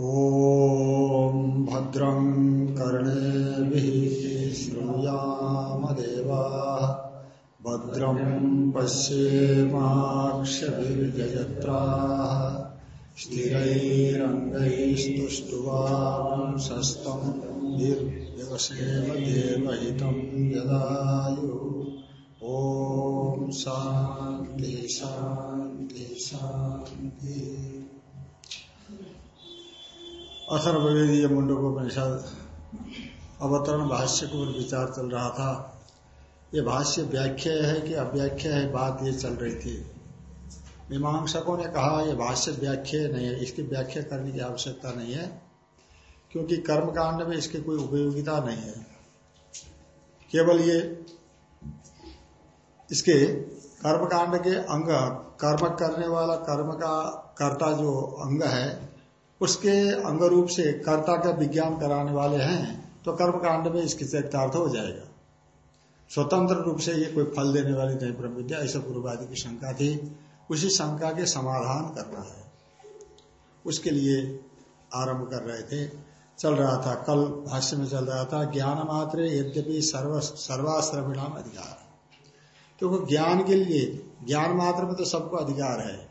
ॐ भद्रं कर्णेभिः श्रूयामदेवाः भद्रं पश्येमाक्षभिर्यजत्राः स्थिरैरङ्गैस्तुष्टुवांसस्तम् निर्व्यवसेम देवहितं यदायु ॐ शान्ति शान्ति। अथर्वेदीय मुंडकोपनिषद अवतरण भाष्य को विचार चल रहा था। ये भाष्य व्याख्या है कि अव्याख्या है, बात ये चल रही थी। मीमांसकों ने कहा यह भाष्य व्याख्या नहीं है, इसकी व्याख्या करने की आवश्यकता नहीं है, क्योंकि कर्मकांड में इसकी कोई उपयोगिता नहीं है। केवल ये, इसके कर्मकांड के अंग, कर्म करने वाला कर्म का, कर्ता जो अंग है उसके अंग रूप से कर्ता का विज्ञान कराने वाले हैं तो कर्म कांड में इसकी चरितार्थ हो जाएगा। स्वतंत्र रूप से ये कोई फल देने वाली नहीं, ब्रह्म विद्या, ऐसा पूर्वादि की शंका थी। उसी शंका के समाधान करना है। उसके लिए आरंभ कर रहे थे। चल रहा था, कल भाष्य में चल रहा था ज्ञान मात्र यद्यपि सर्व सर्वाश्रमिणाम अधिकार। तो ज्ञान के लिए ज्ञान मात्र में तो सबको अधिकार है।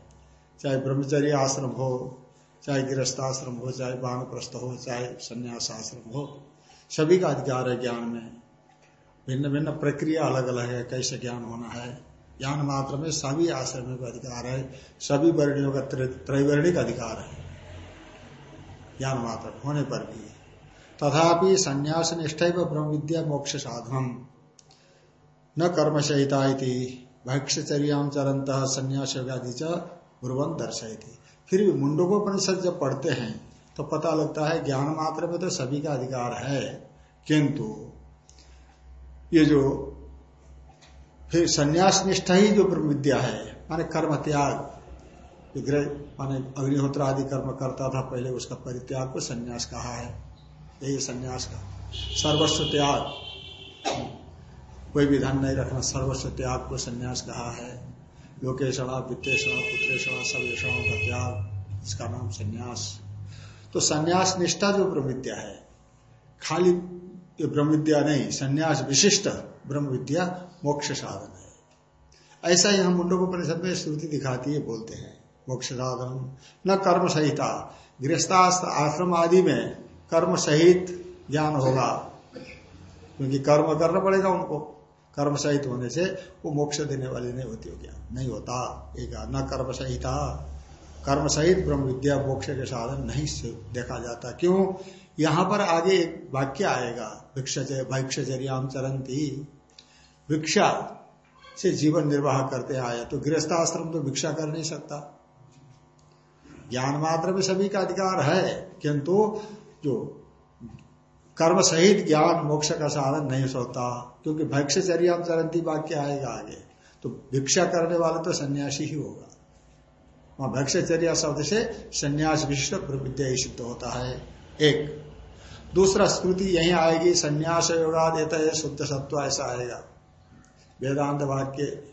चाहे ब्रह्मचर्य आश्रम हो चाहे गृहस्थाश्रम हो, चाहे बानप्रस्थ हो, चाहे संन्यास आश्रम हो, सभी का अधिकार है ज्ञान में। भिन्न भिन्न प्रक्रिया अलग अलग है, कैसे ज्ञान होना है। ज्ञान मात्र में सभी आश्रम का अधिकार है, सभी वर्णियों का त्रैवर्णिक अधिकार है। ज्ञान मात्र होने पर भी। तथापि संन्यास निष्ठ ब्रह्म विद्या मोक्ष साधन न कर्म सहिता भक्ष्यचर्या चरंत संन्यास व्याधि च ब्रुवन दर्शयती। फिर भी मुंडकोपनिषद जब पढ़ते हैं तो पता लगता है ज्ञान मात्र में तो सभी का अधिकार है। किंतु ये जो फिर संन्यास निष्ठा ही जो विद्या है, माने कर्म त्याग, विग्रह, माने अग्निहोत्र आदि कर्म करता था पहले, उसका परित्याग को संन्यास कहा है। यही संन्यास का। सर्वस्व त्याग। कोई भी धन नहीं रखना, सर्वस्व त्याग को संन्यास कहा है। लोकेशणा वित्तेषणा पुत्रेषणा, सर्वेषणों का त्याग, इसका नाम संन्यास। तो संन्यास निष्ठा जो ब्रह्म विद्या है, खाली ये ब्रह्म विद्या नहीं, संन्यास विशिष्ट ब्रह्म विद्या मोक्ष साधन है। ऐसा ही हम मुंडो परिषद में श्रुति दिखाती है, बोलते हैं, मोक्ष साधन, न कर्म सहिता गृहस्थ आश्रम आदि में कर्म सहित ज्ञान होगा, क्योंकि कर्म करना पड़ेगा उनको। कर्म सहित होने से वो मोक्ष देने वाली नहीं होती हो क्या नहीं होता। एक न कर्म सहिता कर्म सहित ब्रह्म विद्या मोक्ष के साधन नहीं देखा जाता। क्यों? यहाँ पर आगे एक वाक्य आएगा। भिक्षचर्याम चरंती भिक्षा से जीवन निर्वाह करते आया। तो गृहस्थ आश्रम तो भिक्षा कर नहीं सकता। ज्ञान मात्र में सभी का अधिकार है। किंतु जो कर्म सहित ज्ञान मोक्ष का साधन नहीं सोता, क्योंकि भक्ष्यचर्या चरंती वाक्य आएगा आगे। तो भिक्षा करने वाला तो सन्यासी ही होगा। वहाँ भक्ष्यचर्या शब्द से संन्यास विशिष्ट विद्या सिद्ध होता है। एक। दूसरा स्मृति यही आएगी, संन्यास योगा देता है, शुद्ध सत्व ऐसा आएगा। वेदांत वाक्य,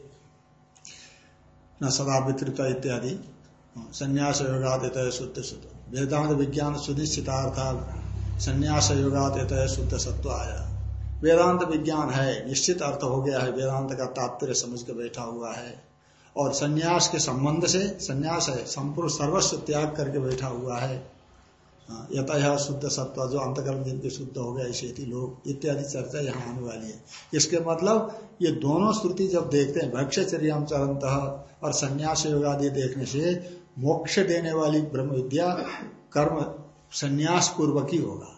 न सदा वितृत इत्यादि संन्यास योगा देता है, शुद्ध शुद्ध वेदांत विज्ञान सुनिश्चितार्था संन्यास योगात शुद्ध सत्व आया। वेदांत विज्ञान है निश्चित अर्थ हो गया है वेदांत का तात्पर्य समझ के बैठा हुआ है। और संन्यास के संबंध से संन्यास है संपूर्ण सर्वस्व त्याग करके बैठा हुआ है। हाँ, यथा शुद्ध सत्व जो अंतकर्म जिनके शुद्ध हो गया ऐसे लोग इत्यादि चर्चा यहाँ आने वाली है। इसके मतलब ये दोनों श्रुति जब देखते हैं भक्ष्यचर्याम चरंत और संन्यास योगादि देखने से मोक्ष देने वाली ब्रह्म विद्या कर्म संन्यास पूर्वक ही होगा।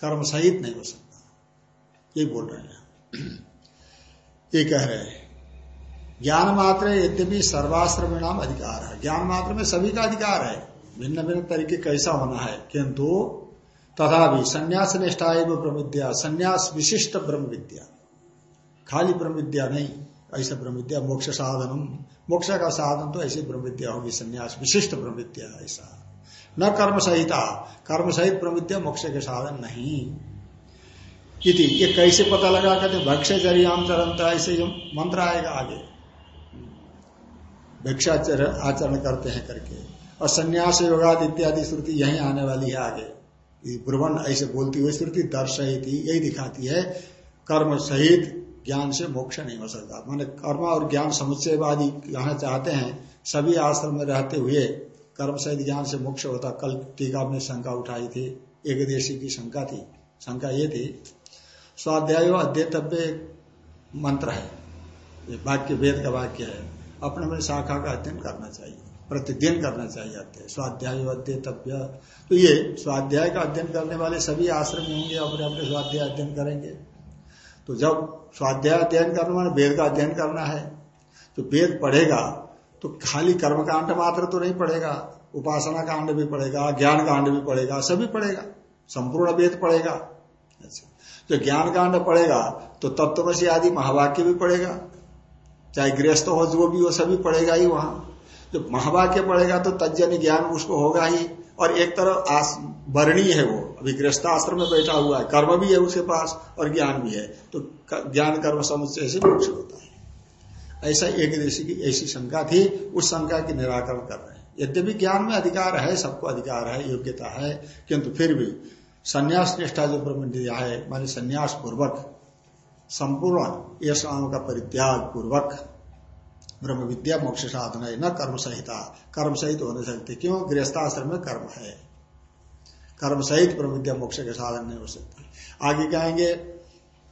कर्म सहित नहीं हो सकता। ये बोल रहे हैं। ये कह रहे हैं, ज्ञान मात्र यद्यपि सर्वाश्रम नाम अधिकार है। ज्ञान मात्र में सभी का अधिकार है। भिन्न भिन्न तरीके कैसा होना है, किंतु तथा भी संन्यास निष्ठा एवं ब्रह्म विद्या संन्यास विशिष्ट ब्रह्म विद्या खाली ब्रह्म विद्या नहीं, ऐसा ब्रह्म विद्या मोक्ष साधन मोक्ष का साधन तो ऐसी ब्रह्म विद्या होगी, संन्यास विशिष्ट ब्रह्म विद्या ऐसा। न कर्म सहिता। कर्म सहित प्रवृत्ति मोक्ष के साधन नहीं। इति, ये कैसे पता लगा? कहते भक्ष्यचर्याम चरणता ऐसे जो मंत्र आएगा आगे। भिक्षा आचरण करते हैं करके। और संन्यास योगाद इत्यादि श्रुति यही आने वाली है आगे। ब्रुवन ऐसे बोलती हुई श्रुति दर्शयती, यही दिखाती है, कर्म सहित ज्ञान से मोक्ष नहीं हो सकता। माने कर्म और ज्ञान समुच्चयवादी कहना चाहते हैं, सभी आश्रम में रहते हुए कर्म सहित ज्ञान से मोक्ष होता। कल टीका में शंका उठाई थी। एक देशी की शंका थी। शंका ये थी, स्वाध्याय अध्येतव्य मंत्र है। वाक्य वेद का वाक्य है। अपने अपने शाखा का अध्ययन करना चाहिए। प्रतिदिन करना चाहिए अध्ययन स्वाध्याय अध्येतव्य। तो ये स्वाध्याय का अध्ययन करने वाले सभी आश्रम होंगे, अपने अपने स्वाध्याय अध्ययन करेंगे। तो जब स्वाध्याय अध्ययन करना, वेद का अध्ययन करना है तो वेद पढ़ेगा। तो खाली कर्मकांड मात्र तो नहीं पड़ेगा, उपासना कांड भी पड़ेगा, ज्ञान कांड भी पड़ेगा, सभी पड़ेगा, संपूर्ण वेद पड़ेगा। अच्छा जो ज्ञान कांड पड़ेगा तो तत्वसी आदि महावाक्य भी पड़ेगा, चाहे गृहस्थ हो, जो भी हो, सभी पड़ेगा ही वहाँ। जो महावाक्य पड़ेगा तो तजन ज्ञान उसको होगा ही, और एक तरफ़ वर्णीय है वो, अभी गृहस्थाश्रम में बैठा हुआ है, कर्म भी है उसके पास, और ज्ञान भी है। तो ज्ञान कर्म समुच्चय से मोक्ष होता है। ऐसा एक देशी की ऐसी शंका थी, उस शंका की निराकरण कर रहे हैं। यद्यपि ज्ञान में अधिकार है, सबको अधिकार है, योग्यता है, किंतु फिर भी संन्यास निष्ठा जो ब्रह्म दिया है, मानी संन्यास पूर्वक संपूर्ण यश का परित्याग पूर्वक ब्रह्म विद्या मोक्ष साधन है न कर्म संहिता। कर्म सहित होने सकते क्यों? गृहस्थाश्रम में कर्म है। कर्म सहित ब्रह्म विद्या मोक्ष के साधन नहीं हो सकते। आगे कहेंगे,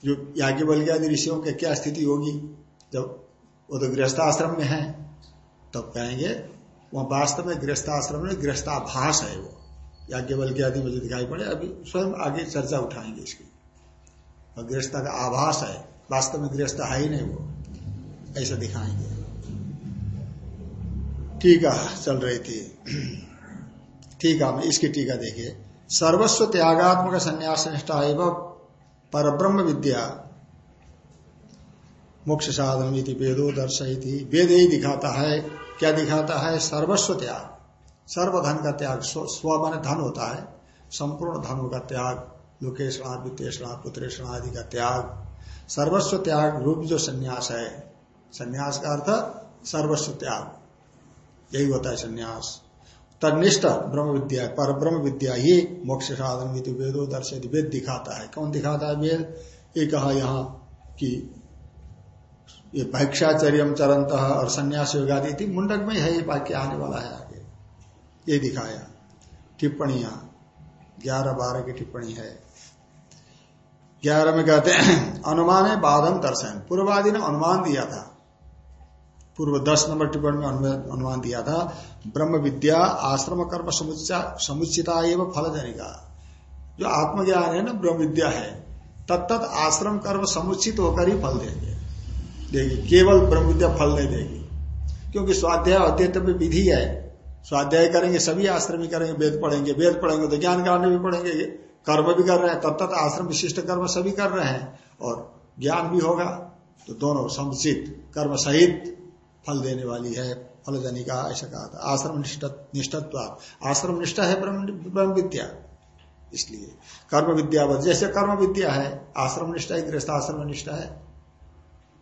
जो याज्ञ बल ऋषियों की क्या स्थिति होगी? जब वो तो गृहस्थाश्रम में है, तब कहेंगे वह वास्तव में गृहस्थाश्रम में गृहस्थाभास है वो। याज्ञवल के आदि मुझे दिखाई पड़े, अभी स्वयं आगे चर्चा उठाएँगे इसकी। और गृहस्थ का आभास है, वास्तव में गृहस्थ है ही नहीं वो, ऐसा दिखाएँगे। टीका चल रही थी। टीका में इसकी टीका देखिए। सर्वस्व त्यागात्मक संन्यास निष्ठा एवं पर ब्रह्म विद्या। मोक्ष साधन वेदो दर्शयती। वेद ही दिखाता है। क्या दिखाता है? सर्वस्व त्याग। सर्वधन का त्याग स्व मान धन होता है। संपूर्ण धनों का त्याग। लोकेशणा वित्तेषणा पुत्रेषणा आदि का त्याग। सर्वस्व त्याग रूप जो संन्यास है। संन्यास का अर्थ सर्वस्व त्याग। यही होता है संन्यास। तनिष्ठ ब्रह्म विद्या पर ब्रह्म विद्या ही मोक्ष साधन वेदो दर्शित वेद दिखाता है। कौन दिखाता है वेद? ये कहा यहाँ कि ये भैक्षाचर्य चरंत और संन्यास योगादि मुंडक में है ये वाक्य आने वाला है आगे। ये दिखाया। टिप्पणियाँ ग्यारह बारह की टिप्पणी है। ग्यारह में कहते हैं, अनुमान है बाधम दर्शन पूर्वादि ने अनुमान दिया था। पूर्व दस नंबर टिप्पणी में अनुमान दिया था। ब्रह्म विद्या, आश्रम कर्म समुचा समुचिता एवं फल जनिका जो आत्मज्ञान है ना, ब्रह्म विद्या है तत्त आश्रम कर्म समुचित होकर ही फल देंगे। देगी, केवल ब्रह्म विद्या फल नहीं देगी। क्योंकि स्वाध्याय अध्ययन विधि है। स्वाध्याय करेंगे, सभी आश्रम करेंगे, वेद पढ़ेंगे वेद पढ़ेंगे तो ज्ञान कांड भी पढ़ेंगे कर्म भी कर रहे हैं, तब तक आश्रम विशिष्ट कर्म सभी कर रहे हैं। और ज्ञान भी होगा तो दोनों समुचित, कर्म सहित फल देने वाली है, फल देने का ऐसा कहा था। आश्रम निष्ठत्व आश्रम निष्ठा है ब्रह्म विद्या इसलिए कर्म विद्या, जैसे कर्म विद्या है, आश्रम निष्ठा है गृहस्थ आश्रम निष्ठा है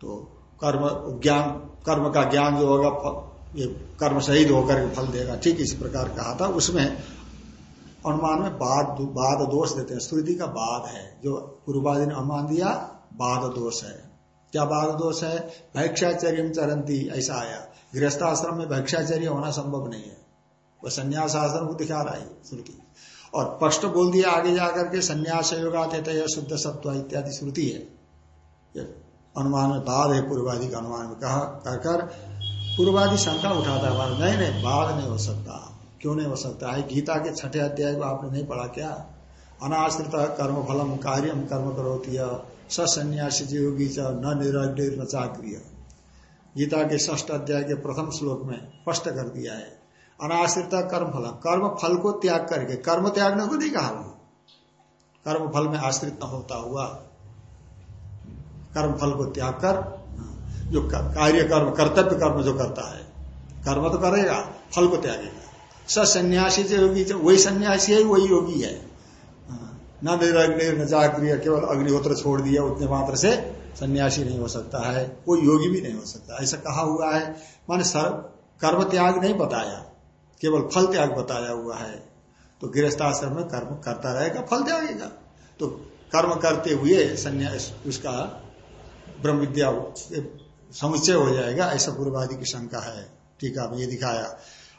तो कर्म ज्ञान, कर्म का ज्ञान जो होगा ये कर्म शहीद होकर फल देगा। ठीक इसी प्रकार कहा था। उसमें अनुमान में बाद बाद दोष देते हैं। श्रुति का बाद है। जो पूर्वादि ने अनुमान दिया, बाद दोष है। क्या बाद दोष है? भैक्षाचर्य चरंती ऐसा आया। गृहस्थाश्रम में भैक्षाचर्य होना संभव नहीं है। वह संन्यास आश्रम को दिखा रहा है श्रुति। और स्पष्ट बोल दिया आगे जाकर के, संन्यास योगा शुद्ध सत्व इत्यादि श्रुति है। अनुमान में, बाद है पूर्वादि का अनुमान में कहा कहकर पूर्वादि शंका उठाता है हमारा नहीं नहीं, बाद नहीं हो सकता। क्यों नहीं हो सकता? है, गीता के छठे अध्याय को आपने नहीं पढ़ा क्या? अनाश्रित कर्म फलम कार्यम कर्म करोती सन्यासी योगी च, न निरग्र चाक्रिय। गीता के ष्ठ अध्याय के प्रथम श्लोक में स्पष्ट कर दिया है, अनाश्रित कर्म फल। कर्म फल को त्याग करके, कर्म त्यागने को नहीं कहा कर्म फल में आश्रित न होता हुआ। कर्म फल को त्याग कर, जो कार्य कर्म, कर्तव्य कर्म जो करता है, कर्म तो करेगा, फल को त्यागेगा। स सन्यासी जो योगी वही सन्यासी है, वही योगी है। न निरग्नि न जाक्रिय केवल अग्निहोत्र छोड़ दिया, उतने मात्र से सन्यासी नहीं हो सकता है, कोई योगी भी नहीं हो सकता। ऐसा कहा हुआ है, माने सर्व कर्म त्याग नहीं बताया, केवल फल त्याग बताया हुआ है। तो गृहस्थाश्रम में कर्म करता रहेगा, फल त्यागेगा। तो कर्म करते हुए संन्यास उसका ब्रह्म विद्या समुच्चय हो जाएगा, ऐसा पूर्वादि की शंका है। ठीक है ये दिखाया।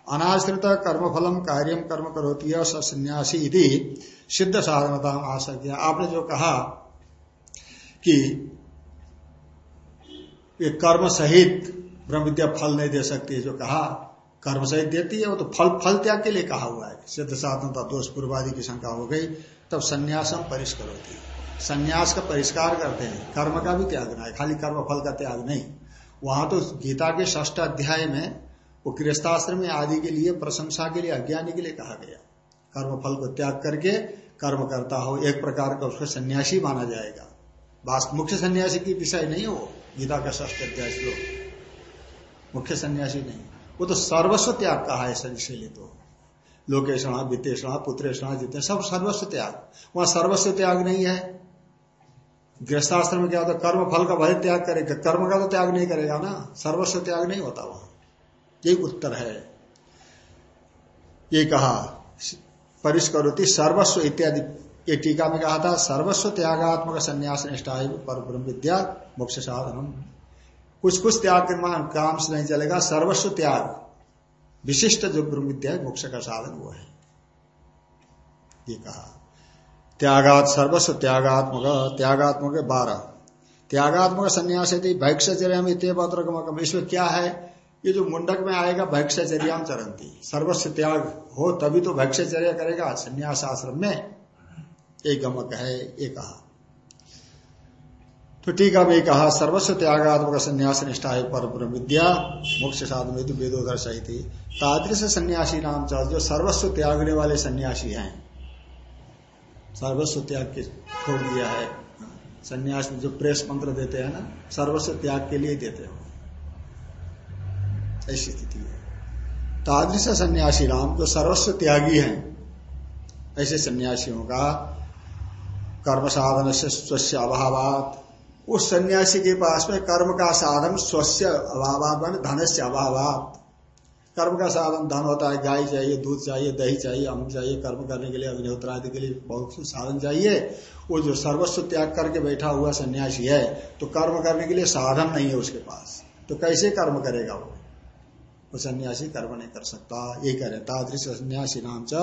अनाश्रित कर्मफलम कार्यम कर्म करोती है सन्यासी यदि सिद्ध साधनता आशक्य आपने जो कहा कि ये कर्म सहित ब्रह्म विद्या फल नहीं दे सकती जो कहा, कर्म सहित देती है, वो तो फल फल त्याग के लिए कहा हुआ है। सिद्ध साधनता दोष पूर्वादि की शंका हो गई। तब संन्यासम परिष्कार होती है। संन्यास का परिष्कार करते हैं। कर्म का भी त्याग है। खाली कर्म फल का त्याग नहीं। वहाँ तो गीता के ष्ठ अध्याय में वो गृहस्थाश्रम में आदि के लिए, प्रशंसा के लिए, अज्ञानी के लिए कहा गया। कर्म फल को त्याग करके कर्म करता हो, एक प्रकार का उसको सन्यासी माना जाएगा। मुख्य सन्यासी की विषय नहीं हो गीता का ष्ठ अध्याय श्लोक। मुख्य सन्यासी नहीं। वो तो सर्वस्व त्याग कहा है इसलिए तो। लोकेशण, वित्तेषणा, पुत्रेषणा जितने, सब सर्वस्व त्याग। वहाँ सर्वस्व त्याग नहीं है। गृहस्थाश्रम में क्या होता कर्म, फल का भले त्याग करेगा। कर्म का तो त्याग नहीं करेगा ना। सर्वस्व त्याग नहीं होता वहाँ। यही उत्तर है। ये कहा, परिष्करोती सर्वस्व इत्यादि। ये टीका में कहा था, सर्वस्व त्यागात्मक संन्यास निष्ठा है पर ब्रह्म विद्या, मोक्ष साधन कुछ कुछ त्याग के मान काम से नहीं चलेगा। सर्वस्व त्याग। विशिष्ट जो ब्रह्म विद्या है, मोक्ष का साधन वो है। ये कहा। त्यागात सर्वस्व, त्यागात्मक त्यागात्मक बारह। त्यागात्मक संन्यास यदि भैक्षचर्या इसमें क्या है? ये जो मुंडक में आएगा, भैक्षचर्याम चरंती सर्वस्व त्याग हो, तभी तो भैक्षचर्या करेगा संन्यास आश्रम में। एक गमक है, ये कहा। तो ठीक है कहा, सर्वस्व त्यागात्मक संन्यास निष्ठा है पर विद्या, मोक्ष साधन तो वेदोदर सही थी तादृश सन्यासी नाम चाह जो सर्वस्व त्यागने वाले सन्यासी हैं। सर्वस्व त्याग के छोड़ दिया है। सन्यास में जो प्रेस मंत्र देते हैं ना, सर्वस्व त्याग के लिए देते हो। ऐसी स्थिति है। तादृश सन्यासी राम जो सर्वस्व त्यागी हैं, ऐसे सन्यासियों का कर्म साधन से स्वस्य अभावात। उस सन्यासी के पास में कर्म का साधन स्वस्य अभाव धन से अभावात। कर्म का साधन धन होता है, गाय चाहिए, दूध चाहिए, दही चाहिए अमुक चाहिए, कर्म करने के लिए, अग्निहोत्र आदि के लिए बहुत से साधन चाहिए। वो जो सर्वस्व त्याग करके बैठा हुआ सन्यासी है तो कर्म करने के लिए साधन नहीं है उसके पास। तो कैसे कर्म करेगा वो? वो सन्यासी कर्म नहीं कर सकता। ये कह रहे तादृश सन्यासी नाम च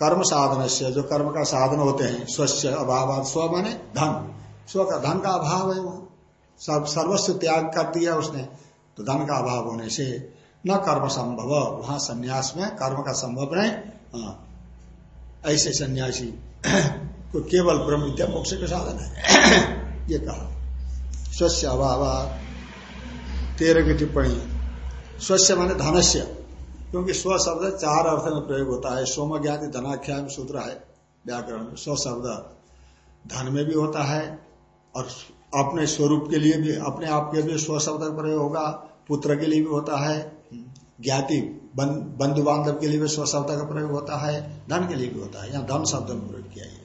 कर्म साधन से जो कर्म का साधन होते हैं, स्वस्य अभाव स्व माने धन। स्व का धन का अभाव है वहाँ। सर्वस्व त्याग कर दिया उसने तो धन का अभाव होने से न कर्म संभव, वहाँ सन्यास में कर्म का संभव नहीं। हाँ। ऐसे सन्यासी को केवल ब्रह्म विद्या मोक्ष के साधन है। ये कहा। स्वस्य अभाव, तेरह की टिप्पणी। स्वस्य माने धनस्य, क्योंकि स्व शब्द चार अर्थ में प्रयोग होता है। सोम ज्ञाति धनाख्या सूत्र है, व्याकरण में। स्व शब्द धन में भी होता है और अपने स्वरूप के लिए भी, अपने आप के लिए स्व शब्द का प्रयोग होगा, पुत्र के लिए भी होता है, ज्ञाति बंधु बांधव के लिए भी स्व शब्द का प्रयोग होता है, धन के लिए भी होता है यहाँ धन शब्द में प्रयोग किया है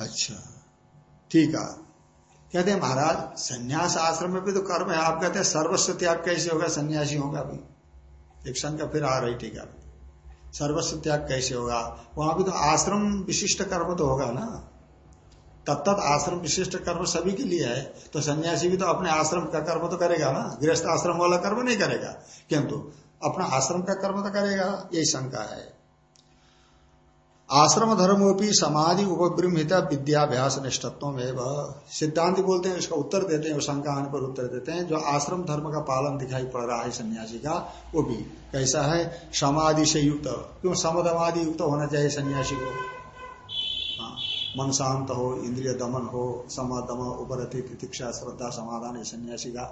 अच्छा ठीक है। कहते हैं, महाराज, संन्यास आश्रम में भी तो कर्म है, आप कहते हैं सर्वस्व त्याग कैसे होगा? सन्यासी होगा अभी। एक शंका फिर आ रही, ठीक है। सर्वस्व त्याग कैसे होगा? वहाँ भी तो आश्रम विशिष्ट कर्म तो होगा ना? तत्त आश्रम विशिष्ट कर्म सभी के लिए है। तो सन्यासी भी तो अपने आश्रम का कर्म तो करेगा ना? गृहस्थ आश्रम वाला कर्म नहीं करेगा। किंतु अपना आश्रम का कर्म तो करेगा। यही शंका है। आश्रम धर्मोपी समाधि उपब्रह्मित विद्याभ्यास निष्ठत्व में वह सिद्धांत बोलते हैं उसका उत्तर देते हैं शंका आने पर उत्तर देते हैं। जो आश्रम धर्म का पालन दिखाई पड़ रहा है सन्यासी का, वो भी कैसा है? समाधि से युक्त। क्यों? समदमादि युक्त होना चाहिए सन्यासी को। मन शांत हो इंद्रिय दमन हो समादम उपरति, प्रतीक्षा, श्रद्धा, समाधान, सन्यासी का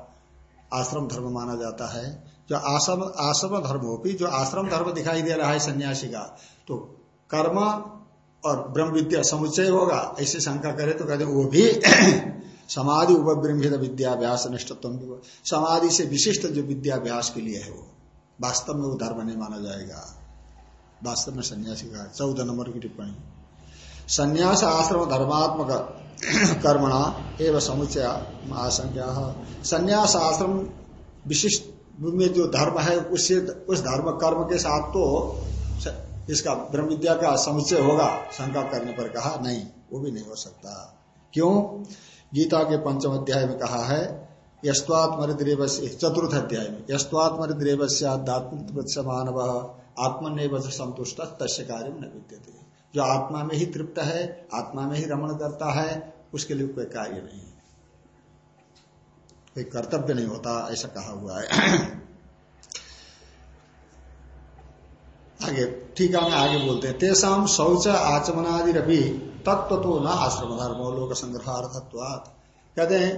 आश्रम धर्म माना जाता है। जो आश्रम आश्रम धर्म हो जो आश्रम धर्म दिखाई दे रहा है सन्यासी का तो कर्म और ब्रह्म विद्या समुच्चय होगा, ऐसे शंका करे तो कहते वो भी समाधि उपब्रह्मित विद्याभ्यास निष्ठत्व समाधि से विशिष्ट जो विद्याभ्यास के लिए है वो, वास्तव में वो धर्म नहीं माना जाएगा। वास्तव में सन्यासी का चौदह नंबर की टिप्पणी। संन्यास आश्रम धर्मात्मक कर्मणा एवं समुचय आशंका। संन्यास आश्रम विशिष्ट में जो धर्म है उससे उस धर्म कर्म के साथ तो इसका ब्रह्म विद्या का समुचय होगा, शंका करने पर कहा, नहीं, वो भी नहीं हो सकता। क्यों? गीता के पंचम अध्याय में कहा है यस्वात्मरिद्रेव चतुर्थ अध्याय में यस्वात्मरिद्रेव से आध्यात्मिक मानव आत्मनिर्भ संतुष्ट, तस्य कार्य न विद्यते। जो आत्मा में ही तृप्त है, आत्मा में ही रमण करता है, उसके लिए कोई कार्य नहीं कोई कर्तव्य नहीं होता, ऐसा कहा हुआ है। आगे ठीक है आगे बोलते हैं। तेसाम शौच आचमनादि रवि तत्व तो न आश्रम धर्म लोक संग्रहार्थत्वात कहते हैं,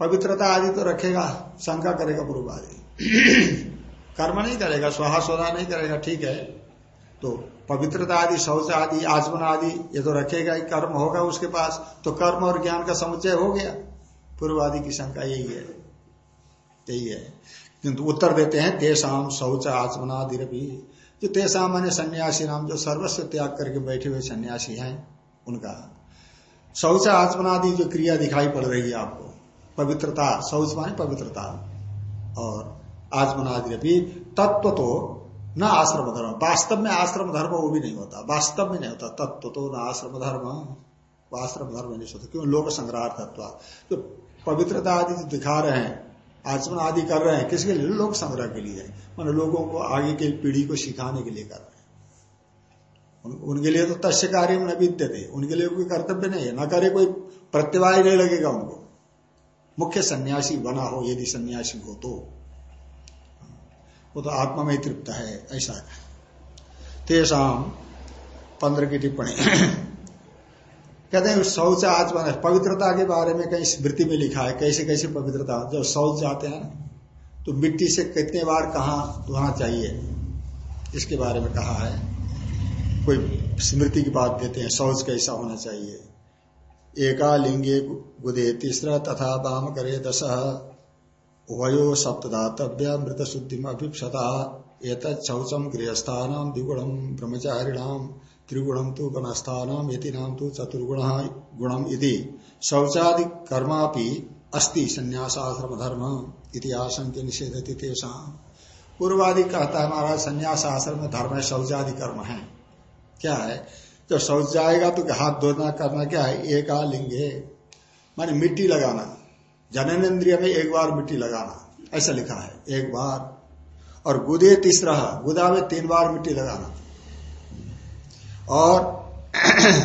पवित्रता आदि तो रखेगा, शंका करेगा पूर्व आदि कर्म नहीं करेगा, स्वाहा सोधा नहीं करेगा, ठीक है। तो पवित्रता आदि शौच आदि आचमन आदि ये तो रखेगा ही, कर्म होगा उसके पास तो कर्म और ज्ञान का समुचय हो गया। पूर्वादि की शंका यही है। यही है। किंतु उत्तर देते हैं तेसाम शौच, आचमनादि रवि जो तेसा माने सन्यासी नाम, जो सर्वस्व त्याग करके बैठे हुए सन्यासी हैं, उनका। शौच, आचमनादि जो क्रिया दिखाई पड़ रही है आपको, पवित्रता, शौच माने पवित्रता। और आचमनादि भी तत्व तो न आश्रम धर्म। वास्तव में आश्रम धर्म वो भी नहीं होता। वास्तव में नहीं होता। तत्व तो न आश्रम धर्म। आश्रम धर्म नहीं होता। क्यों? लोक संग्रह तत्व। जो पवित्रता आदि जो दिखा रहे हैं आचमन आदि कर रहे हैं किसके लिए? लोक संग्रह के लिए। मान लोगों को आगे की पीढ़ी को सिखाने के लिए कर रहे हैं। उन, उनके लिए तो तस्य कार्य में विद्य थे। उनके लिए कोई कर्तव्य नहीं है। न करे कोई प्रत्यवाय नहीं लगेगा उनको। मुख्य सन्यासी बना हो यदि सन्यासी हो तो। वो तो आत्मा में ही तृप्त है, ऐसा तेसाम, पंद्रह की टिप्पणी। कहते हैं, शौच आचमन पवित्रता के बारे में कहीं स्मृति में लिखा है, कैसे कैसे पवित्रता, जब शौच जाते हैं तो मिट्टी से कितने बार कहा धोना चाहिए, इसके बारे में कहा है। कोई स्मृति की बात देते हैं, शौच कैसा होना चाहिए। एका लिंगे गुदे तीसरा तथा बाम करे दश। उभयो सप्तदातव्य मृत शुद्धि अभिप्सता। एक शौचम गृहस्थान द्विगुणम ब्रह्मचारिणाम। त्रिगुणम तो गणस्थान यति तो चतुर्गुण गुणम यदि शौचादि कर्मापि अस्ति संन्यासाश्रम धर्म इतिहास के निषेध पूर्वादि कहता है महाराज संन्यास आश्रम धर्म है, शौचादि कर्म है। क्या है? जब शौच जाएगा तो हाथ धोना करना क्या है? एक लिंगे माने मिट्टी लगाना। जननेन्द्रिय में एक बार मिट्टी लगाना, ऐसा लिखा है, एक बार। और गुदे तीसरा, गुदा में तीन बार मिट्टी लगाना। और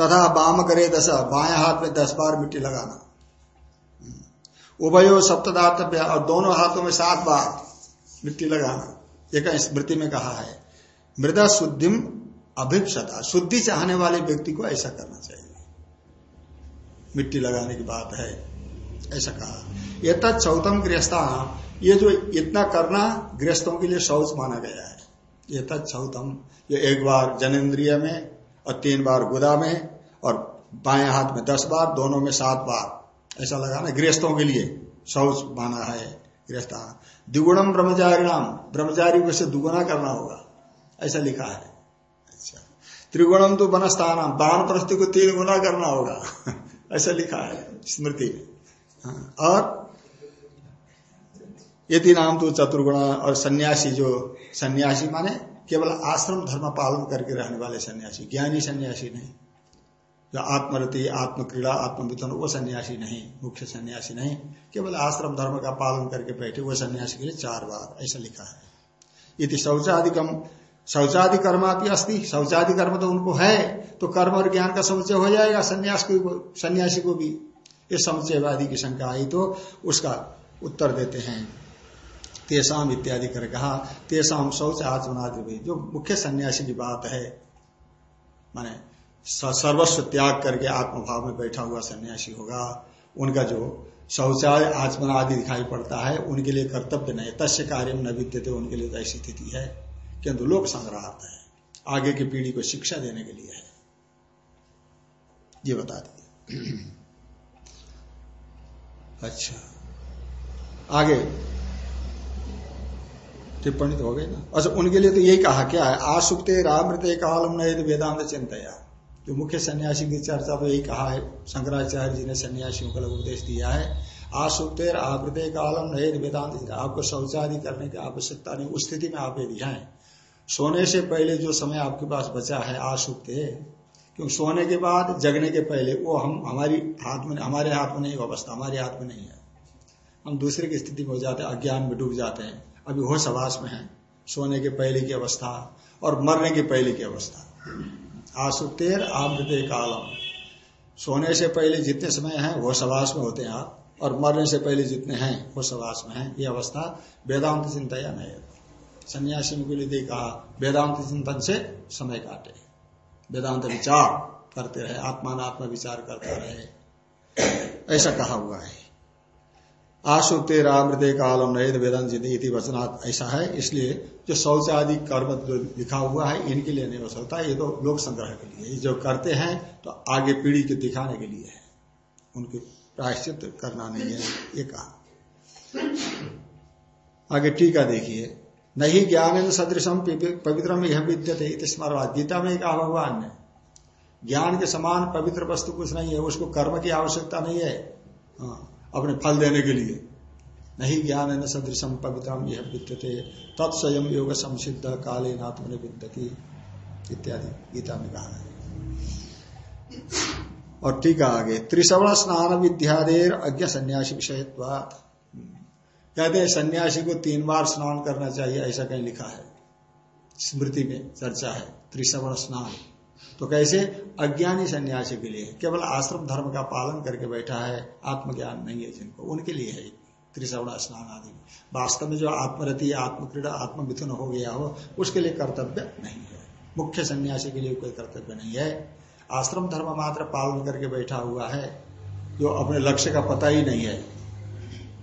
तथा बाम करे दशा, बाएँ हाथ में दस बार मिट्टी लगाना। उभयो सप्तदातव्य, और दोनों हाथों में सात बार मिट्टी लगाना। एक स्मृति में कहा है। मृदा शुद्धिम अभिप्सता। शुद्धि चाहने वाले व्यक्ति को ऐसा करना चाहिए। मिट्टी लगाने की बात है। ऐसा कहा। यह तत् चौतम गृहस्था ये जो इतना करना गृहस्थों के लिए शौच माना गया है। ये तत्म ये एक बार जनेन्द्रिय में और तीन बार गुदा में और बाएँ हाथ में दस बार, दोनों में सात बार। ऐसा लगाना गृहस्थों के लिए शौच माना है गृहस्थ द्विगुणम ब्रह्मचारी नाम ब्रह्मचारी को से दुगुना करना होगा। ऐसा लिखा है। अच्छा। त्रिगुणम तो बनस्थान बान प्रस्ति को तीन गुना करना होगा। ऐसा लिखा है, स्मृति। में और यदि नाम तो चतुर्गुणा और सन्यासी जो, सन्यासी माने केवल आश्रम धर्म पालन करके रहने वाले सन्यासी, ज्ञानी सन्यासी नहीं। जो आत्मरति, आत्मक्रीड़ा आत्मवितन वो सन्यासी नहीं, मुख्य सन्यासी नहीं। केवल आश्रम धर्म का पालन करके बैठे वो सन्यासी के लिए चार बार, ऐसा लिखा है। यदि शौचाधिकम शौचादि कर्मा भी अस्थि शौचादि कर्म तो उनको है तो कर्म और ज्ञान का समुचय हो जाएगा, सन्यास को सन्यासी को भी। इस समुचयवादी की शंका आई तो उसका उत्तर देते हैं। तेसाम इत्यादि कर कहा, तेसाम शौच आचमनादि भी, जो मुख्य सन्यासी की बात है, माने सर्वस्व त्याग करके आत्मभाव में बैठा हुआ सन्यासी होगा, उनका जो शौचालय आचमन आदि दिखाई पड़ता है, उनके लिए कर्तव्य नहीं तस्य कार्य में न उनके लिए तो ऐसी स्थिति है। किंतु लोक संग्रहार्थ है, आगे की पीढ़ी को शिक्षा देने के लिए है। ये बता दिए। अच्छा। आगे। टिप्पणी तो हो गई ना। अच्छा उनके लिए तो यही कहा क्या है आसुप्ते रामृत कालम नए वेदांत चिंतया। जो मुख्य सन्यासी की चर्चा तो यही कहा है, शंकराचार्य जी ने सन्यासियों को उपदेश दिया है। आसुप्तेर आवृत कालम नए वेदांत आपको शौचादि करने की आवश्यकता नहीं, उस स्थिति में आप यदि हैं सोने से पहले जो समय आपके पास बचा है आसुप्ते क्योंकि सोने के बाद, जगने के पहले वो हम, हमारी हाथ में हमारे हाथ में नहीं अवस्था, हमारे हाथ में नहीं है। हम दूसरे की स्थिति में हो जाते हैं, अज्ञान में डूब जाते हैं। अभी होश आवास में है, सोने के पहले की अवस्था और मरने के पहले की अवस्था। आसुतेर आमृत कालम। सोने से पहले जितने समय है वो सवास में होते हैं आप, और मरने से पहले जितने हैं वो सवास में है, ये अवस्था वेदांत चिंता या नहीं सन्यासी के लिए कहा वेदांत चिंतन से समय काटे। वेदांत विचार करते रहे आत्मात्मा विचार करते रहे। ऐसा कहा हुआ है। आशुक्ते रामृत कालम नए वेदांत इति वचनात्, ऐसा है। इसलिए जो शौच आदि कर्म जो लिखा हुआ है, इनके लिए नहीं हो ये तो लोक संग्रह के लिए। जो करते हैं तो आगे पीढ़ी के दिखाने के लिए है। उनके प्रायश्चित करना नहीं है, ये कहा। आगे टीका देखिए। नहीं ज्ञान सदृशम पवित्रम यह विद्यते स्मरण गीता में कहा भगवान ने ज्ञान के समान पवित्र वस्तु कुछ नहीं है उसको कर्म की आवश्यकता नहीं है हाँ, अपने फल देने के लिए। नहीं ज्ञान है न सदृशम पवित्रम यह विद्यते तत्स्वयं योग संसिद्ध काले नात्मने विद्यति इत्यादि गीता में कहा है। और ठीक आगे। त्रिशवण स्नान विद्यादेर अज्ञ सन्यासी विषयत्वात। कहते हैं सन्यासी को तीन बार स्नान करना चाहिए, ऐसा कहीं लिखा है। स्मृति में चर्चा है त्रिशवण स्नान। तो कैसे? अज्ञानी सन्यासी के लिए। केवल आश्रम धर्म का पालन करके बैठा है, आत्मज्ञान नहीं है जिनको। उनके लिए है त्रिशवण स्नान आदि। वास्तव में जो आत्मरति, आत्मक्रीड़ा, आत्ममिथुन हो गया हो, उसके लिए कर्तव्य नहीं है। मुख्य सन्यासी के लिए कोई कर्तव्य नहीं है। आश्रम धर्म मात्र पालन करके बैठा हुआ है, जो अपने लक्ष्य का पता ही नहीं है।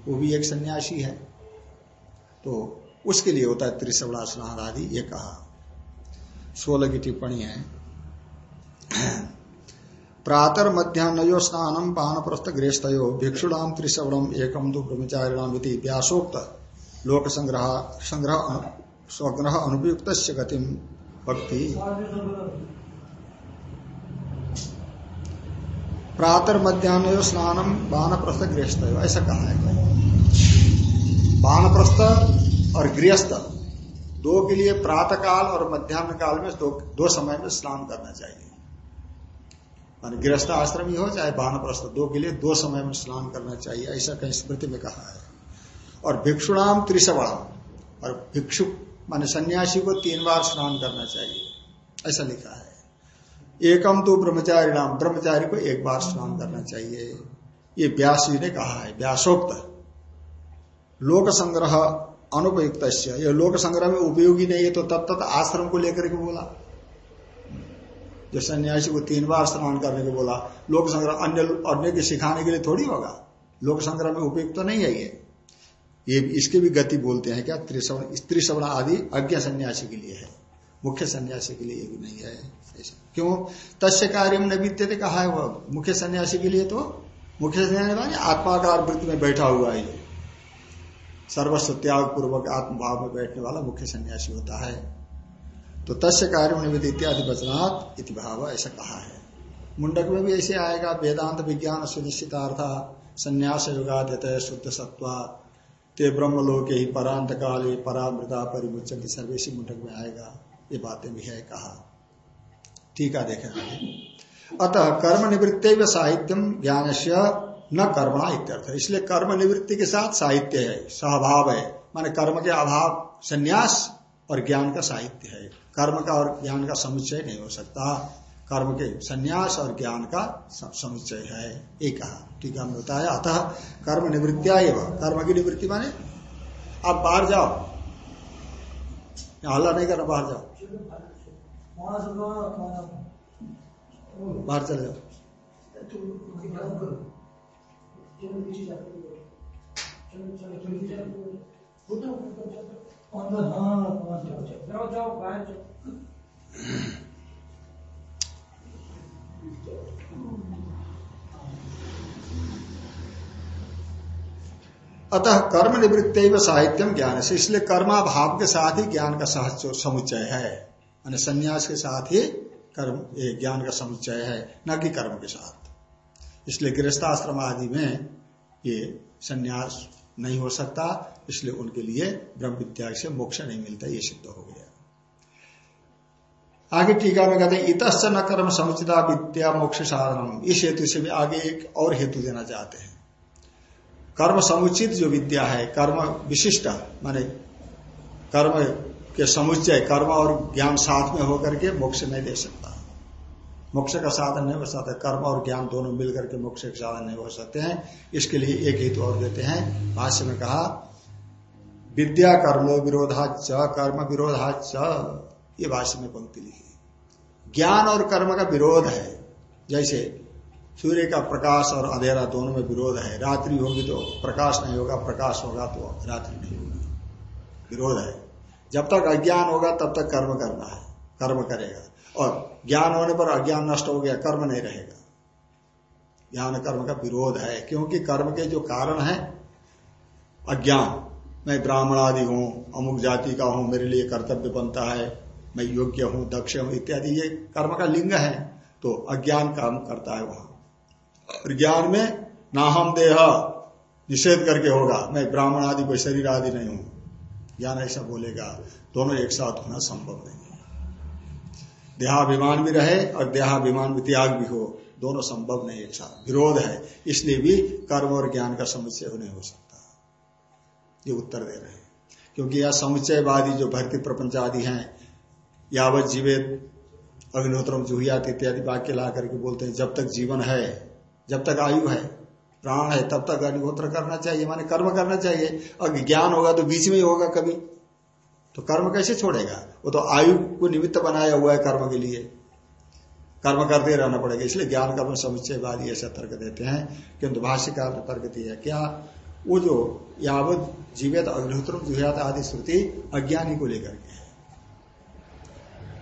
वो भी एक सन्यासी है। तो उसके लिए होता है त्रिशवड़ा स्नान आदि, ये कहा। सोलह की टिप्पणी है। प्रातर मध्यान्हो स्नानम पानप्रस्थ गृहस्थयो भिक्षुणाम त्रिशवणम एकम दो ब्रह्मचारिणाम व्यासोक्त लोक संग्रह संग्रह स्वग्रह अनुपयुक्त गति भक्ति। प्रातर मध्यान्ह स्नानम बानप्रस्थ गृहस्थ ऐसा कहा है। बानप्रस्थ और गृहस्थ दो के लिए प्रातः काल और मध्यान्ह काल में दो, दो समय में स्नान करना चाहिए। मान गृहस्थ आश्रम ही हो चाहे बानप्रस्थ दो के लिए दो समय में स्नान करना चाहिए ऐसा कहीं स्मृति में कहा है। और भिक्षुणाम त्रिशवा और भिक्षु मान सन्यासी को तीन बार स्नान करना चाहिए ऐसा लिखा है। एकम तो ब्रह्मचारी नाम, ब्रह्मचारी को एक बार स्नान करना चाहिए। ये व्यास जी ने कहा है, व्यासोक्त। लोक संग्रह अनुपयुक्त यह लोक संग्रह में उपयोगी नहीं है तो तब तक आश्रम को लेकर के बोला। जो सन्यासी को तीन बार स्नान करने को बोला, लोक संग्रह अन्य अन्य के सिखाने के लिए थोड़ी होगा। लोक संग्रह में उपयुक्त तो नहीं है ये। ये इसकी भी गति बोलते हैं क्या? त्रिश्रवण स्त्री श्रवण आदि अज्ञा सन्यासी के लिए है। मुख्य सन्यासी के लिए भी नहीं है। ऐसा क्यों? तस्य कार्य न विद्यते, कहा है वह मुख्य सन्यासी के लिए तो मुख्य सन्यासी आत्माकार वृत्ति में बैठा हुआ है सर्वस्व त्याग पूर्वक आत्मभाव में बैठने वाला मुख्य सन्यासी होता है। तो तस्य कार्य निविध इत्यादि वचनात् भाव ऐसा कहा है। मुंडक में भी ऐसे आएगा, वेदांत विज्ञान सुनिश्चितार्थ, संन्यास युगात शुद्ध सत्वा, ते ब्रह्म लोक ही परांत काले परामृता परिमुचन सर्वेशी मुंडक में आएगा। ये बातें भी है कहा। ठीक है, देखें अतः कर्म निवृत्ति साहित्यम ज्ञान से न कर्मणा इत्यर्थ। इसलिए कर्म निवृत्ति के साथ साहित्य है, सहभाव है। माने कर्म के अभाव, संन्यास और ज्ञान का साहित्य है। कर्म का और ज्ञान का समुच्चय नहीं हो सकता। कर्म के संन्यास और ज्ञान का समुच्चय है। ये कहा। ठीक है बताया। अतः कर्म निवृत्तिया कर्म की निवृत्ति माने, आप बाहर जाओ। हल्ला नहीं करना बाहर जाओ बाहर चले जाओ अतः कर्म निवृत्त साहित्यम ज्ञान से इसलिए कर्माभाव के साथ ही ज्ञान का समुच्चय है। यानी संन्यास के साथ ही कर्म ज्ञान का समुच्चय है, न कि कर्म के साथ। इसलिए गृहस्थाश्रम आदि में ये संन्यास नहीं हो सकता, इसलिए उनके लिए ब्रह्म विद्या से मोक्ष नहीं मिलता, ये सिद्ध हो गया। आगे टीका में कहते हैं इतश्च न कर्म समुचिता विद्या मोक्ष साधन इस हेतु से भी आगे एक और हेतु देना चाहते हैं। कर्म समुचित जो विद्या है, कर्म विशिष्ट, माने कर्म के समुच्चय, कर्म और ज्ञान साथ में होकर के मोक्ष नहीं दे सकता। मोक्ष का साधन नहीं हो सकता, कर्म और ज्ञान दोनों मिलकर के मोक्ष के साधन नहीं हो सकते हैं। इसके लिए एक हेतु और देते हैं। भाष्य में कहा, विद्या कर्मो विरोधा च कर्म विरोधा च ये भाष्य में पंक्ति लिखी। ज्ञान और कर्म का विरोध है। जैसे सूर्य का प्रकाश और अंधेरा दोनों में विरोध है। रात्रि होगी तो प्रकाश नहीं होगा, प्रकाश होगा तो रात्रि नहीं होगी। विरोध है। जब तक अज्ञान होगा, तब तक कर्म करना है, कर्म करेगा। और ज्ञान होने पर अज्ञान नष्ट हो गया, कर्म नहीं रहेगा। ज्ञान कर्म का विरोध है, क्योंकि कर्म के जो कारण है, अज्ञान। मैं ब्राह्मण आदि हूँ, अमुक जाति का हूँ, मेरे लिए कर्तव्य बनता है, मैं योग्य हूँ, दक्ष हूँ, इत्यादि। ये कर्म का लिंग है तो अज्ञान काम करता है वहाँ। और ज्ञान में नाहम देह निषेध करके होगा। मैं ब्राह्मण आदि कोई शरीर आदि नहीं हूँ। ज्ञान ऐसा बोलेगा, दोनों एक साथ होना संभव नहीं है। देहाभिमान भी रहे और देहाभिमान भी त्याग भी हो, दोनों संभव नहीं एक साथ विरोध है, इसलिए भी कर्म और ज्ञान का समुच्चय नहीं हो सकता। ये उत्तर दे रहे हैं। क्योंकि यह समुच्चयवादी जो भक्ति प्रपंच आदि हैं, यावत जीवित अग्निहोत्र जुहियात इत्यादि वाक्य ला करके बोलते हैं, जब तक जीवन है जब तक आयु है प्राण है, तब तक अग्निहोत्र करना चाहिए, माने कर्म करना चाहिए। और ज्ञान होगा तो बीच में ही होगा कभी। तो कर्म कैसे छोड़ेगा? वो तो आयु को निमित्त बनाया हुआ है कर्म के लिए। कर्म करते रहना पड़ेगा, इसलिए ज्ञान कर्म समुच्चयवादी ऐसा तर्क देते हैं किंतु भाष्यकार ने तर्क दिया क्या वो जो यावत जीवित अग्निहोत्र, जुहियात आदि श्रुति अज्ञानी को लेकर के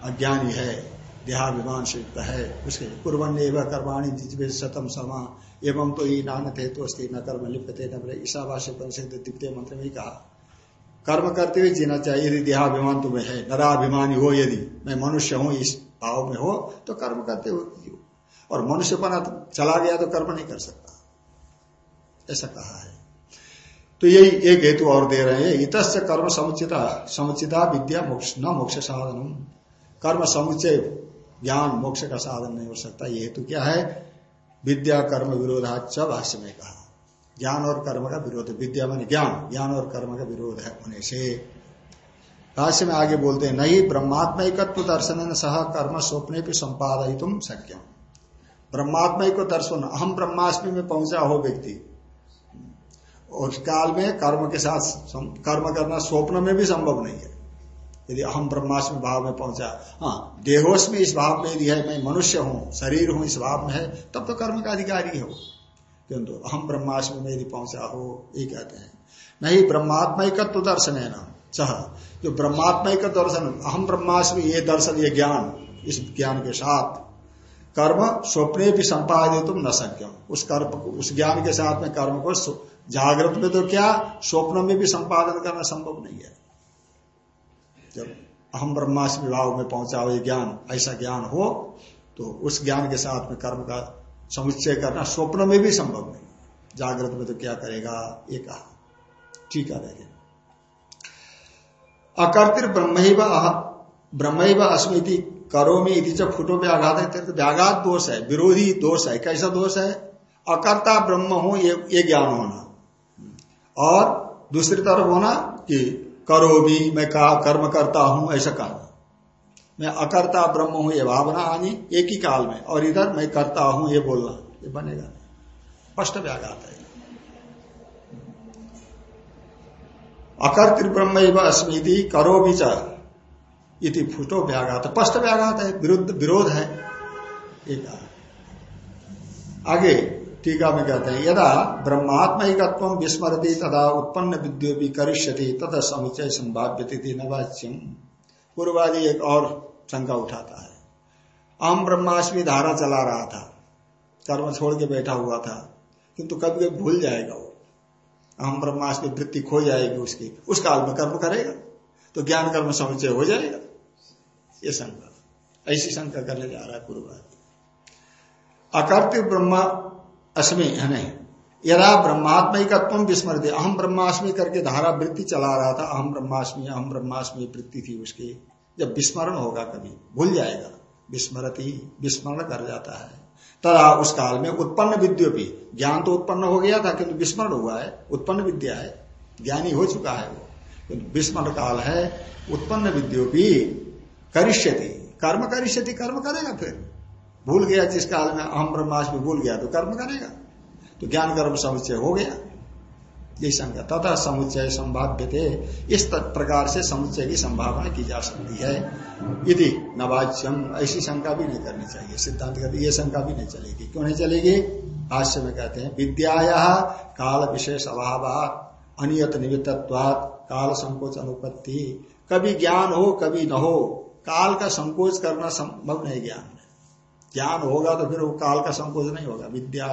अज्ञानी है। देहाभिमान से युक्त है। उसके पूर्वन एवं कर्माणी जिजवे शतम समा। एवं तो ये नान थे तो न कर्म लिपते न ईशावास्य परिषद द्वितीय मंत्र में कहा। कर्म करते हुए जीना चाहिए यदि देहाभिमान तुम्हें है। नराभिमानी हो यदि मैं मनुष्य हूँ, इस भाव में हो तो कर्म करते हुए जियो और मनुष्यपना चला गया तो कर्म नहीं कर सकता। ऐसा कहा है। तो यही एक हेतु और दे रहे हैं। इत कर्म समुचिता समुचिता विद्या मोक्ष न मोक्ष साधन कर्म समुचय ज्ञान मोक्ष का साधन नहीं हो सकता ये हेतु क्या है? विद्या, कर्म विरोधाच भाष्य में कहा। ज्ञान और कर्म का विरोध, विद्या मान ज्ञान ज्ञान और कर्म का विरोध है होने से। भाष्य में आगे बोलते हैं, नहीं, ब्रह्मात्मकत्व दर्शन सह कर्म स्वप्ने भी संपादित तुम सक्यम ब्रह्मात्मय को दर्शन हम ब्रह्माष्टमी में पहुँचा हो व्यक्ति। उस काल में कर्म के साथ कर्म करना स्वप्न में भी संभव नहीं है। यदि अहम ब्रह्मास्म भाव में पहुँचा। हाँ देहोश में इस भाव में यदि है, मैं मनुष्य हूँ, शरीर हूँ इस भाव में है, तब तो कर्म का अधिकारी हो। किंतु अहम ब्रह्मास्म में यदि पहुँचा हो, ये कहते हैं, नहीं ब्रह्मात्मक दर्शन है ना। चाह जो ब्रह्मात्मय का दर्शन अहम ब्रह्मास्म, ये दर्शन, ये ज्ञान, इस ज्ञान के साथ, कर्म स्वप्ने भी संपादित तुम न सक्यम उस कर्म उस ज्ञान के साथ में कर्म को जागृत में तो क्या, स्वप्न में भी संपादन करना संभव नहीं है। जब अहम ब्रह्मास्म भाव में पहुँचा हुए ज्ञान ऐसा ज्ञान हो तो उस ज्ञान के साथ में कर्म का समुच्चय करना स्वप्न में भी संभव नहीं। जागृत में तो क्या करेगा? ये कहा। ठीक है अकर्तिर ब्रह्म ब्रह्म अस्मृति करो में इति फुटो में आघात है तो व्याघात दोष है विरोधी दोष है कैसा दोष है? अकर्ता ब्रह्म हो ये, ये ज्ञान होना। और दूसरी तरफ़ होना कि करो भी मैं कहा, कर्म करता हूँ, ऐसा कहा। मैं अकर्ता ब्रह्म हूँ, ये भावना आनी एक ही काल में, और इधर मैं करता हूँ, ये बोलना, ये बनेगा स्पष्ट व्याघात है। अकर्त ब्रह्म अस्मृति करो भी इति फुटो व्याघात स्पष्ट व्याघात है विरुद्ध, विरोध है। एक आगे टीका में कहते हैं, यदा ब्रह्मात्मकत्व विस्मरती तथा उत्पन्न भी करिष्यति तथा समुचय संभाव्य नवाच्यम। पूर्वादि एक और शंका उठाता है। अहम ब्रह्माष्टमी धारा चला रहा था कर्म छोड़ के बैठा हुआ था, किंतु कभी कभी भूल जाएगा वो। अहम ब्रह्माष्टमी वृत्ति खो जाएगी उसकी, उस काल में कर्म करेगा तो ज्ञान कर्म समुचय हो जाएगा। ये शंका। ऐसी शंका करने जा रहा है पूर्वादि। अकर्त्य ब्रह्मा अस्मि, है नहीं? यदा ब्रह्मात्मिकत्व विस्मृति अहम ब्रह्माष्टमी करके धारा वृत्ति चला रहा था अहम ब्रह्माष्टमी अहम ब्रह्माष्टमी वृत्ति थी उसकी। जब विस्मरण होगा कभी, भूल जाएगा। विस्मृति विस्मरण कर जाता है। तथा उस काल में उत्पन्न विद्यो भी, ज्ञान तो उत्पन्न हो गया था, किंतु विस्मरण हुआ है, उत्पन्न विद्या है। ज्ञानी हो चुका है वो। किंतु विस्मरण काल है, उत्पन्न विद्यो भी करिष्यति। कर्म करिष्यति, कर्म करेगा फिर। भूल गया जिस काल में, अहम ब्रह्माष्टमी भूल गया तो कर्म करेगा। तो ज्ञान, कर्म, समुच्चय हो गया। ये शंका तथा समुच्चय संभाव्य थे इस प्रकार से समुच्चय की संभावना की जा सकती है। यदि नवाच्यम। ऐसी शंका भी नहीं करनी चाहिए। सिद्धांत कहते ये शंका भी नहीं चलेगी। क्यों नहीं चलेगी? भाष्य में कहते हैं विद्या काल विशेष अभाव अनियत निमित्तवाद काल संकोच अनुपत्ति। कभी ज्ञान हो, कभी न हो। काल का संकोच करना संभव नहीं ज्ञान में। ज्ञान होगा तो फिर वो काल का संकोच नहीं होगा। विद्या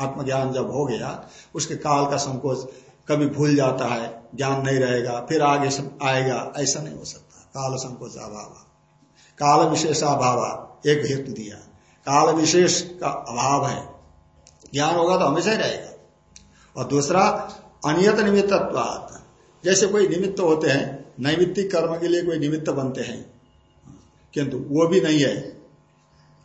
आत्मज्ञान जब हो गया, उसके काल का संकोच कभी भूल जाता है, ज्ञान नहीं रहेगा, फिर आगे आएगा, ऐसा नहीं हो सकता। काल संकोच अभाव। काल विशेष अभाव, एक हेतु दिया। काल विशेष का अभाव है। ज्ञान होगा तो हमेशा ही रहेगा। और दूसरा, अनियत निमित्तत्वात। जैसे कोई निमित्त होते हैं, नैमित्तिक कर्म के लिए कोई निमित्त बनते हैं, किंतु वो भी नहीं है।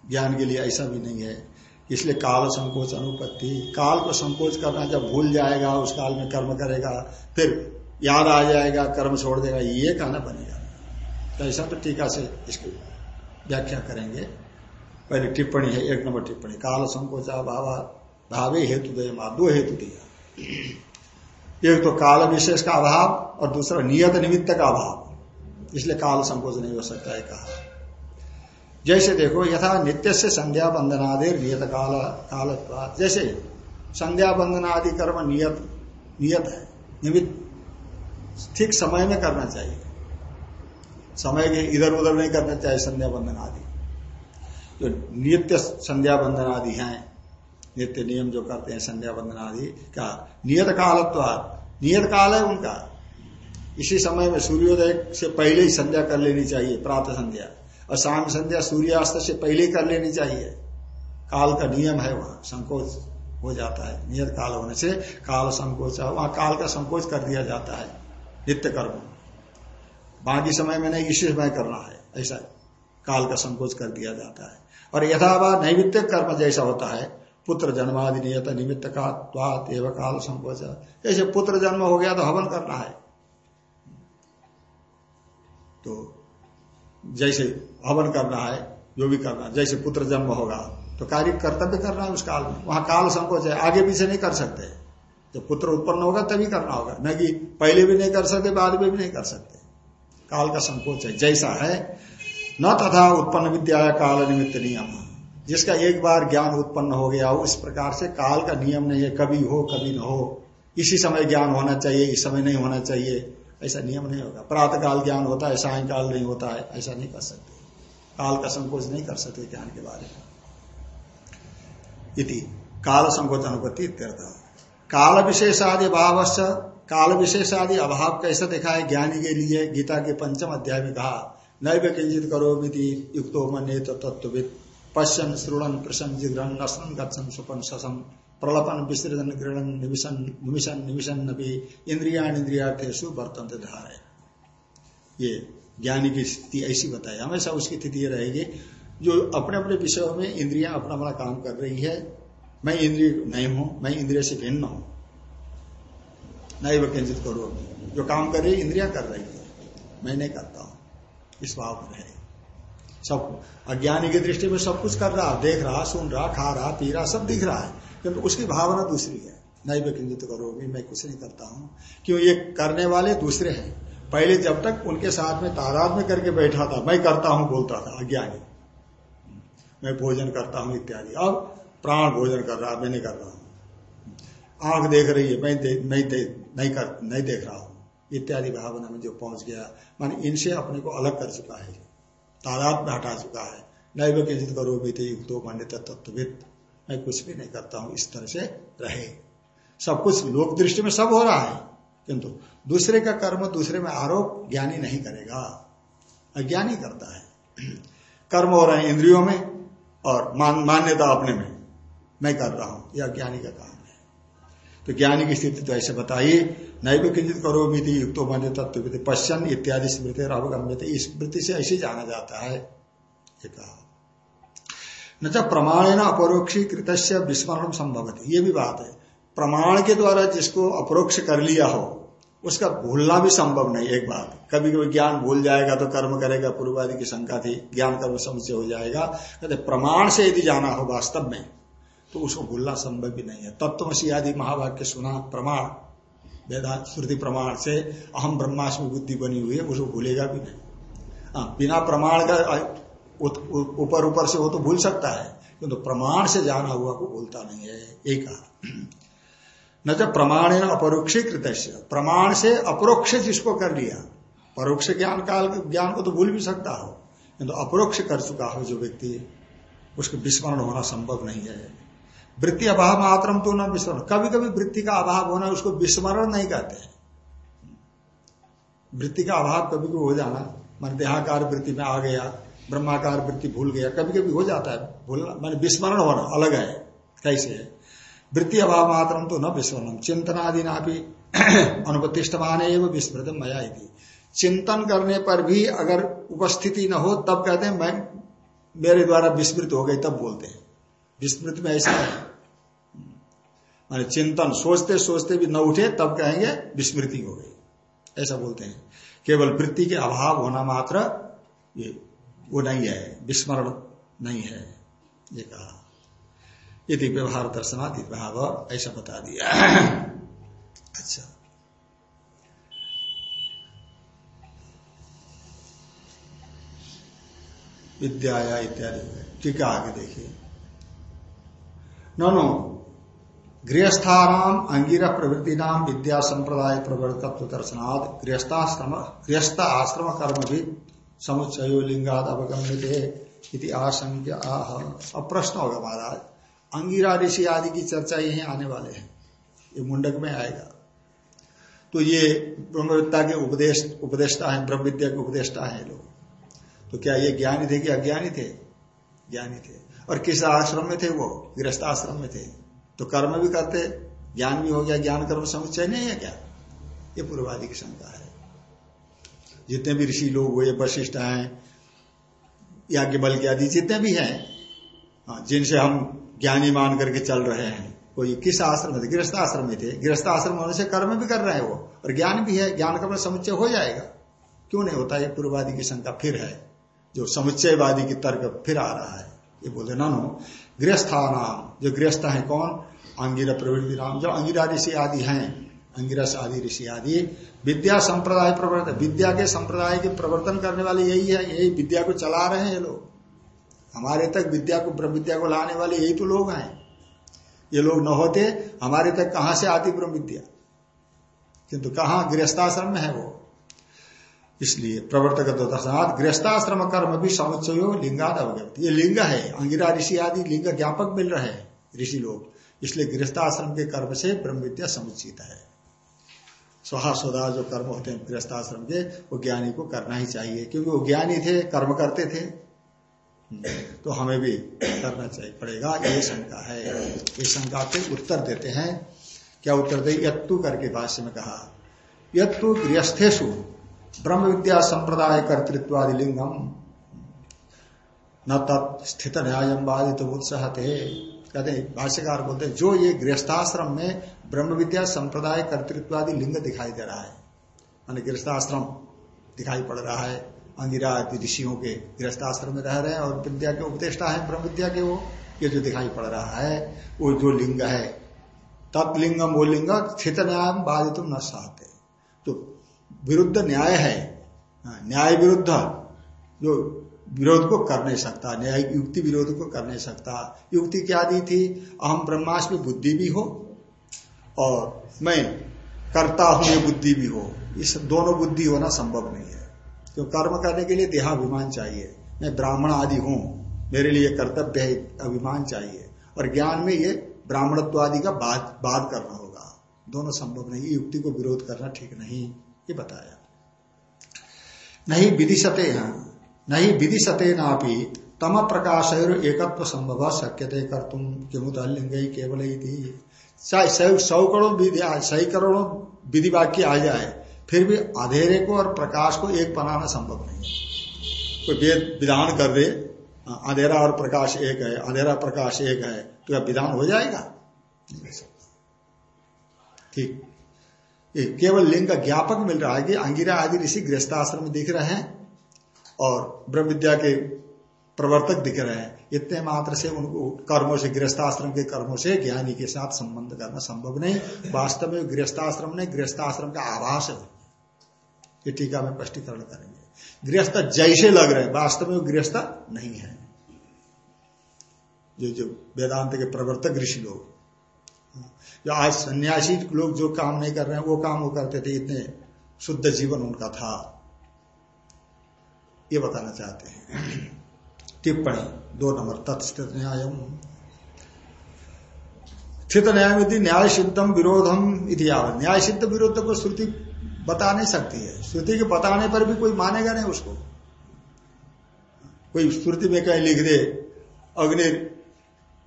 ज्ञान के लिए ऐसा भी नहीं है। इसलिए काल संकोच अनुपत्ति, काल को संकोच करना जब भूल जाएगा, उस काल में कर्म करेगा, फिर याद आ जाएगा, कर्म छोड़ देगा, ये कहना बनेगा। तो ऐसा तो टीका से इसकी व्याख्या करेंगे। पहले टिप्पणी है, एक नंबर टिप्पणी, काल संकोचा भावा भावे हेतु दे दो हेतु दिया। एक तो काल विशेष का अभाव और दूसरा नियत निमित्त का अभाव। इसलिए काल संकोच नहीं हो सकता है कहा। जैसे देखो यथा नित्य से संध्या बंधनादि नियत काल काल जैसे संध्या बंधनादि कर्म नियत नियत है, निमित्त ठीक समय में करना चाहिए। समय के इधर उधर नहीं करना चाहिए संध्या बंधन आदि जो नित्य संध्या बंधन आदि है, नित्य नियम जो करते हैं संध्या बंधन आदि का नियत कालत्व नियत काल है उनका। इसी समय में सूर्योदय से पहले ही संध्या कर लेनी चाहिए, प्रातः संध्या। और शाम संध्या सूर्यास्त से पहले कर लेनी चाहिए। काल का नियम है वहाँ, संकोच हो जाता है। नियत काल होने से काल संकोच, वहाँ काल का संकोच कर दिया जाता है, नित्य कर्म बाकी समय में नहीं इसी समय करना है, ऐसा काल का संकोच कर दिया जाता है। और यथावा नैमित्तिक कर्म जैसा होता है, पुत्र जन्मादि नियत निमित्त का एवं काल संकोच। जैसे पुत्र जन्म हो गया तो हवन करना है। तो जैसे हवन करना है, जो भी करना जैसे पुत्र जन्म होगा तो कार्य कर्तव्य करना है उस काल में। वहाँ काल संकोच है, आगे पीछे नहीं कर सकते। जब पुत्र उत्पन्न होगा, तभी करना होगा। न कि पहले भी नहीं कर सकते, बाद में भी नहीं कर सकते। काल का संकोच है, जैसा है, न तथा उत्पन्न विद्या काल निमित्त नियम। जिसका एक बार ज्ञान उत्पन्न हो गया हो इस प्रकार से काल का नियम नहीं है, कभी हो, कभी न हो। इसी समय ज्ञान होना चाहिए, इस समय नहीं होना चाहिए, ऐसा नियम नहीं होगा। प्रातः काल ज्ञान होता है, सायकाल नहीं होता है, ऐसा नहीं कर सकते। काल का संकोच नहीं कर सकते ज्ञान के बारे में। इति काल संकोच अनुपत्ति काल विशेषादि भाव काल विशेषादि अभाव कैसे देखा है ज्ञानी के लिए? गीता के पंचम अध्याय में कहा, नैव किंचित करो मिति युक्तो मने तत्विद पश्यन, श्रुणन प्रशन जिग्रन नशन गच्छन सुपन ससम प्रलपन विसर्जन गृहण निमिशन निमिशन निमिशन नबी इंद्रिया इंद्रियार्थेशु बर्तन धारे। ये ज्ञानी की स्थिति ऐसी बताई। हमेशा उसकी स्थिति ये रहेगी, जो अपने अपने विषयों में इंद्रियाँ अपना अपना काम कर रही है, मैं इंद्रिय नहीं हूँ, मैं इंद्रिय से भिन्न हूँ। नहीं वो केंद्रित करो जो काम कर रही है, इंद्रिया कर रही है। मैं नहीं करता हूँ। इस भाव में रहे। सब अज्ञानी की दृष्टि में सब कुछ कर रहा, देख रहा, सुन रहा, खा रहा, पी रहा, सब दिख रहा है। किंतु उसकी भावना दूसरी है। नहीं वे केंद्रित करोगे, मैं कुछ नहीं करता हूँ। क्यों? ये करने वाले दूसरे हैं। पहले जब तक उनके साथ में तादाद में करके बैठा था मैं करता हूँ बोलता था अज्ञानी मैं भोजन करता हूँ इत्यादि। अब प्राण भोजन कर रहा मैं नहीं कर रहा हूँ। आँख देख रही है मैं दे, नहीं दे, नहीं कर नहीं देख रहा हूँ। इत्यादि भावना में जो पहुँच गया मान इनसे अपने को अलग कर चुका है। तादाद में हटा चुका है। नैव किंचित करो भी थे युक्तो मान्यता तत्वित मैं कुछ भी नहीं करता हूँ इस तरह से रहे। सब कुछ लोक दृष्टि में सब हो रहा है किंतु दूसरे का कर्म दूसरे में आरोप ज्ञानी नहीं करेगा। अज्ञानी करता है। कर्म हो रहे हैं इंद्रियों में और मान, मान्यता अपने में। मैं कर रहा हूँ यह अज्ञानी का काम है। तो ज्ञानी की स्थिति तो ऐसे बताइए नैव किंचित करो मिति युक्तो मन तत्व पश्चन इत्यादि स्मृति अवगम्य इस स्मृति से ऐसे जाना जाता है ये कहा। न प्रमाण अपरोक्षी कृत विस्मरण संभव ये भी बात है। प्रमाण के द्वारा जिसको अपरोक्ष कर लिया हो उसका भूलना भी संभव नहीं, एक बात। कभी कभी ज्ञान भूल जाएगा तो कर्म करेगा, पूर्वादि की शंका थी, ज्ञान कर्म समुचय हो जाएगा। कहते, प्रमाण से यदि जाना हो वास्तव में तो उसको भूलना संभव भी नहीं है। तत्वसी आदि महावाक्य सुना, प्रमाण, वेदा, श्रुति प्रमाण से अहम ब्रह्मास्म बुद्धि बनी हुई है, उसको भूलेगा भी नहीं। हाँ बिना प्रमाण का ऊपर ऊपर से वो तो भूल सकता है, किंतु तो प्रमाण से जाना हुआ को भूलता नहीं है, एक न तो प्रमाण है अपरोक्ष कृत प्रमाण से अपरोक्ष जिसको कर लिया। परोक्ष ज्ञान काल ज्ञान को तो भूल भी सकता हो। किंतु तो अपरोक्ष कर चुका हो जो व्यक्ति, उसको विस्मरण होना संभव नहीं है। वृत्ति अभाव मात्र तो न विस्मरण। कभी कभी वृत्ति का अभाव होना उसको विस्मरण नहीं कहते वृत्ति का अभाव कभी कभी हो जाना। मन देहाकार वृत्ति में आ गया, ब्रह्माकार वृत्ति भूल गया कभी कभी हो जाता है। भूलना मान विस्मरण होना अलग है। कैसे है? वृत्ति अभाव मात्र तो न विस्मरण। चिंतनादि ना भी अनुपतिष्ठमान एवं विस्मृत मया चिंतन करने पर भी अगर उपस्थिति न हो, तब कहते हैं, मैं, मेरे द्वारा विस्मृत हो गई तब बोलते हैं। विस्मृत में ऐसा है। माने चिंतन सोचते सोचते भी न उठे, तब कहेंगे, विस्मृति हो गई। ऐसा बोलते हैं। केवल वृत्ति के अभाव होना मात्र ये, वो नहीं है। विस्मरण नहीं है। ये कहा। यदि व्यवहार दर्शनादि भाव, ऐसा बता दिया। अच्छा। विद्या इत्यादि टीका आगे देखिए। नो गृहस्थानाम अंगिरा प्रवृत्ति नाम विद्या संप्रदाय प्रवर्तत्व दर्शनाद गृहस्थाश्रम, गृहस्थ आश्रम कर्म भी समुच्चयो लिंगाद अवगम्य आशंक्य आह अब होगा महाराज। अंगिरा ऋषि आदि की चर्चा यही आने वाले हैं। ये मुंडक में आएगा। तो ये ब्रह्मविद्या के उपदेश उपदेष्टा है ब्रह्म विद्या के उपदेष्टा है लोग। तो क्या ये ज्ञानी थे कि अज्ञानी थे? ज्ञानी थे। और किस आश्रम में थे वो? गृहस्थ आश्रम में थे। तो कर्म भी करते ज्ञान भी हो गया ज्ञान कर्म समुच्चय नहीं है क्या? ये पूर्वादि की शंका है। जितने भी ऋषि लोग हुए वशिष्ठ हैं याज्ञ बल के आदि जितने भी हैं हाँ, जिनसे हम ज्ञानी मान करके चल रहे हैं। कोई किस आश्रम में थे? गृहस्थ आश्रम में थे। गृहस्थ आश्रम होने से कर्म भी कर रहे हैं वो। और ज्ञान भी है। ज्ञान का समुच्चय हो जाएगा। क्यों नहीं होता? ये पूर्वादि की शंका फिर है। जो समुच्चयवादी की तर्क फिर आ रहा है। ये बोलते नानो, गृहस्थानाम। जो गृहस्थ है कौन? अंगिरा प्रवृत्ति नाम जो अंगिरा ऋषि आदि हैं। अंगिरस आदि, ऋषि आदि। विद्या संप्रदाय प्रवर्तन। विद्या के संप्रदाय के प्रवर्तन करने वाले यही है। यही विद्या को चला रहे हैं ये लोग। हमारे तक विद्या को ब्रह्म विद्या को लाने वाले यही तो लोग हैं। ये लोग न होते, हमारे तक कहाँ से आती ब्रह्म विद्या किंतु कहा? गृहस्थाश्रम में है वो। इसलिए प्रवर्तक दर्शनाथ गृहस्थाश्रम कर्म भी समुच्चय लिंगाद अवगत ये लिंग है, अंगिरा ऋषि आदि लिंग ज्ञापक मिल रहे हैं ऋषि लोग। इसलिए गृहस्थाश्रम के कर्म से ब्रह्म विद्या समुचित है। स्वहा स्वदा जो कर्म होते हैं गृहस्थाश्रम के, वो ज्ञानी को करना ही चाहिए, क्योंकि वो ज्ञानी थे, कर्म करते थे। तो हमें भी करना चाहिए, पड़ेगा। ये शंका है। ये शंका के उत्तर देते हैं। क्या उत्तर दे? यत्तु करके भाष्य में कहा, यत्तु गृहस्थेशु ब्रह्म विद्या संप्रदाय कर्तृत्वादि लिंगम न तत्स्थित न्यायम बाधित उत्साह कहते भाष्यकार बोलते जो ये गृहस्थाश्रम में ब्रह्म विद्या संप्रदाय कर्तृत्वादि लिंग दिखाई दे रहा है, मान गृहस्थाश्रम दिखाई पड़ रहा है अंगिरा ऋषियों के गृहस्थाश्रम में रह रहे हैं और विद्या के उपदेष्टा है ब्रह्म विद्या के वो ये जो दिखाई पड़ रहा है वो जो लिंग है तत्लिंगम वो लिंग स्थित न्याय बाधित न सहते तो विरुद्ध न्याय है हाँ, न्याय विरुद्ध जो विरोध को कर नहीं सकता न्याय युक्ति विरोध को कर नहीं सकता। युक्ति क्या दी थी? अहम ब्रह्मास्म बुद्धि भी हो और मैं करता हूँ ये बुद्धि भी हो। इस दोनों बुद्धि होना संभव नहीं। क्यों? कर्म करने के लिए देहाभिमान चाहिए। मैं ब्राह्मण आदि हूँ, मेरे लिए कर्तव्य है, अभिमान चाहिए। और ज्ञान में ये ब्राह्मणत्व आदि का बात बात करना होगा। दोनों संभव नहीं युक्ति को विरोध करना ठीक नहीं, ये बताया। नहीं विधि सते हैं, नहीं विधि सते भी तम प्रकाश एकत्व संभव शक्य थे कर तुम किमुत लिंग केवल। चाहे सौ करोड़ विधि सही करोड़ों विधि वाक्य आ जाए फिर भी अधेरे को और प्रकाश को एक बनाना संभव नहीं है। कोई वेद विधान कर दे अंधेरा और प्रकाश एक है, अंधेरा प्रकाश एक है तो यह विधान हो जाएगा? ठीक। केवल लिंग का ज्ञापक मिल रहा है कि अंगिरा आदि ऋषि गृहस्थाश्रम में दिख रहे हैं और ब्रह्म विद्या के प्रवर्तक दिख रहे हैं। इतने मात्र से उनको कर्मों से, गृहस्थाश्रम के कर्मों से ज्ञानी के साथ संबंध करना संभव नहीं। वास्तव में गृहस्थाश्रम ने गृहस्थाश्रम का आभास है। ये टीका में स्पष्टीकरण करेंगे। गृहस्थ जैसे लग रहे वास्तव में गृहस्थ नहीं है। जो जो वेदांत के प्रवर्तक ऋषि लोग, जो आज सन्यासी लोग जो काम नहीं कर रहे हैं, वो काम वो करते थे, इतने शुद्ध जीवन उनका था। ये बताना चाहते हैं। टिप्पणी, दो नंबर तत्स्थित न्याय स्थित न्याय न्याय सिद्धम विरोधम इतिहास न्याय सिद्ध विरोध को श्रुति बता नहीं सकती है। श्रुति के बताने पर भी कोई मानेगा नहीं उसको। कोई श्रुति में कहीं लिख दे, अग्नि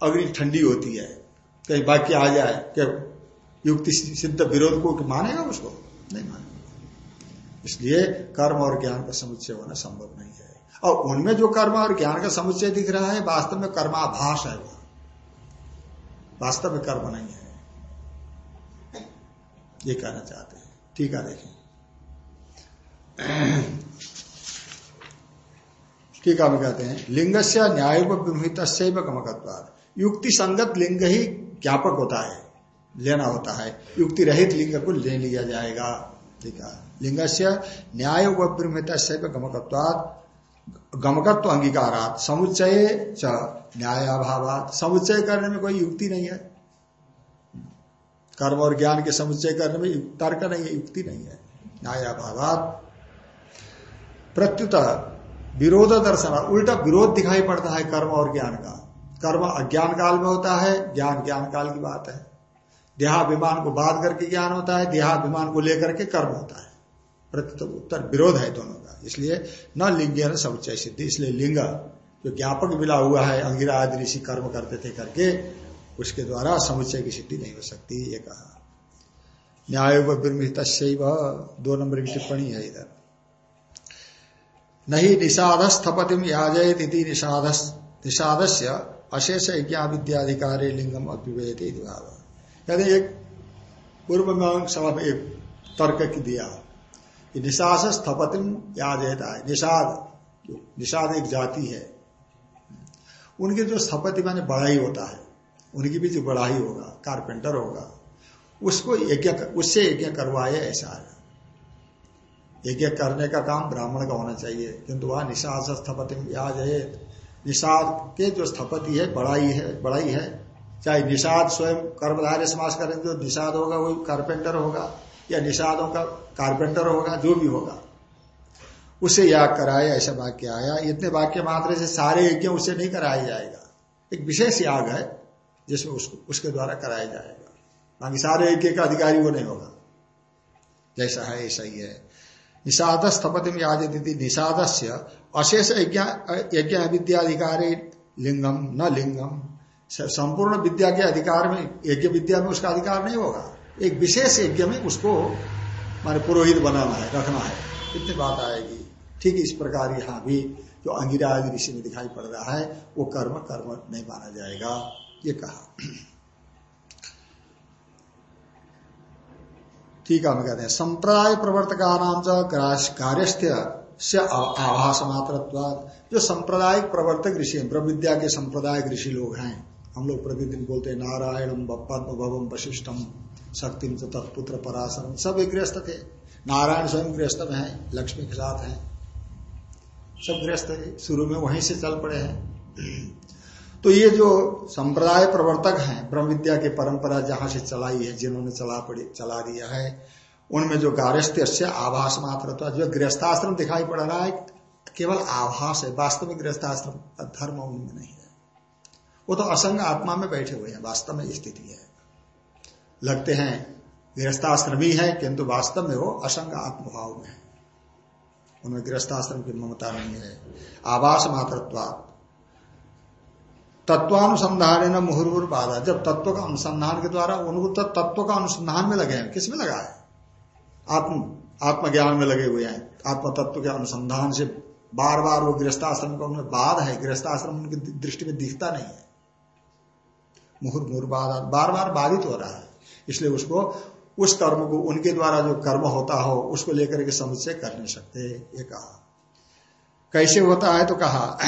अग्नि ठंडी होती है, कहीं वाक्य आ जाए, क्या युक्ति सिद्ध विरोध को मानेगा उसको? नहीं मानेगा। इसलिए कर्म और ज्ञान का समुच्चय होना संभव नहीं है। और उनमें जो कर्म और ज्ञान का समुच्चय दिख रहा है, वास्तव में कर्माभास है वो। वास्तव में कर्म नहीं है। ये कहना चाहते हैं। ठीक है देखें ठीक है कहते हैं लिंग से न्याय विमुहित गमकत्वाद युक्ति संगत लिंग ही ज्ञापक होता है, लेना होता है। युक्ति रहित लिंग को ले लिया जाएगा, ठीक है। लिंग से न्याय विमुहित गमकत्वाद गमकत्व अंगीकारात। समुच्चय च न्यायाभावात। समुच्चय करने में कोई युक्ति नहीं है। कर्म और ज्ञान के समुच्चय करने में तर्क नहीं है, युक्ति नहीं है। न्यायाभावात। प्रत्युत विरोध दर्शन। उल्टा विरोध दिखाई पड़ता है कर्म और ज्ञान का। कर्म अज्ञान काल में होता है, ज्ञान ज्ञान काल की बात है। देहाभिमान को बाध करके ज्ञान होता है, देहाभिमान को लेकर के कर्म होता है। प्रत्युत उत्तर विरोध है दोनों का। इसलिए न लिंग न समुच्चय सिद्धि। इसलिए लिंग, जो ज्ञापक मिला हुआ है, अंगिरा आदि ऋषि कर्म करते थे करके उसके द्वारा समुच्चय की सिद्धि नहीं हो सकती, ये कहा। न्याय दो नंबर की टिप्पणी है इधर। नहीं निषाध स्थपतिम याजयत निषाध निषादस्य अशेष यज्ञा विद्याधिकारी लिंगम अभ्युवेद कहते एक पूर्व सभा में एक तर्क दिया। निषाद स्थपतिम याद रहता है, निषाद निषाद एक जाति है। उनके जो स्थपति माने बढ़ाई होता है। उनकी भी जो बढ़ाई होगा, कारपेंटर होगा। उसको यज्ञ उससे यज्ञ करवाए ऐसा है। यज्ञ करने का काम ब्राह्मण का होना चाहिए। किंतु वह निषाद स्थपति याद है। निषाद के जो स्थपति है बढ़ाई है बढ़ाई है चाहे निषाद स्वयं कर्मधार्य समाज करेंगे जो निषाद होगा वही कारपेंटर होगा, या निषादों का कारपेंटर होगा, जो भी होगा। उसे याग कराए, ऐसा वाक्य आया। इतने वाक्य मात्र से सारे यज्ञ उससे नहीं कराया जाएगा। एक विशेष याग है। जिसमें उसको उसके द्वारा कराया जाएगा। बाकी सारे यज्ञ का अधिकारी वो नहीं होगा। जैसा है, ऐसा ही है। निषाद स्थपति में याद दीदी निषाद से अशेष यज्ञ विद्याधिकारी लिंगम, न लिंगम। संपूर्ण विद्या के अधिकार में, यज्ञ विद्या में उसका अधिकार नहीं होगा। एक विशेष यज्ञ में उसको, माने पुरोहित बनाना है, रखना है। इतनी बात आएगी। ठीक इस प्रकार यहाँ भी जो अंगिरा आदि ऋषि में दिखाई पड़ रहा है, वो कर्म कर्म नहीं माना जाएगा। ये कहा। ठीक है, हम कहते हैं संप्रदाय प्रवर्तका नाम कार्यस्थ्य से आभास मात्र जो सांप्रदायिक प्रवर्तक ऋषि ब्रह्म विद्या के संप्रदायिक ऋषि लोग हैं, हम लोग प्रतिदिन बोलते हैं नारायणम पद्म भवम वशिष्ठम शक्ति तत्पुत्र पराशरम सब एक गृहस्थ थे। नारायण स्वयं गृहस्थ में है, लक्ष्मी के साथ है। सब गृहस्थ है शुरू में वहीं से चल पड़े हैं। तो ये जो संप्रदाय प्रवर्तक हैं, ब्रह्म विद्या की परंपरा जहाँ से चलाई है, जिन्होंने चला पड़ी, चला दिया है, उनमें जो गारस्थ्य से आभास मात्र जो गृहस्थाश्रम दिखाई पड़ रहा है, केवल आभास है वास्तव में गृहस्थाश्रम, धर्म उनमें नहीं है। वो तो असंग आत्मा में बैठे हुए हैं, वास्तव में स्थिति है। लगते हैं, गृहस्थाश्रमी है, किंतु वास्तव में वो असंग आत्मभाव में है। उनमें गृहस्थाश्रम की ममता नहीं है। आवास मातृत्व तत्वानुसंधान न मुहुर्मुर बाधा। जब तत्व का अनुसंधान के द्वारा उनको तो तत्व का अनुसंधान में लगे हैं, किसमें लगा है? आत्म, आत्मज्ञान में लगे हुए हैं। आत्म तत्व के अनुसंधान से बार बार वो गृहस्थाश्रम का उन्हें बाध है। गृहस्थाश्रम उनकी दृष्टि में दिखता नहीं है। मुहुर मुहुर बाध बार बार बाधित हो रहा है। इसलिए उसको, उस कर्म को, उनके द्वारा जो कर्म होता हो, उसको लेकर के समुचय कर नहीं सकते, ये कहा। कैसे होता है तो कहा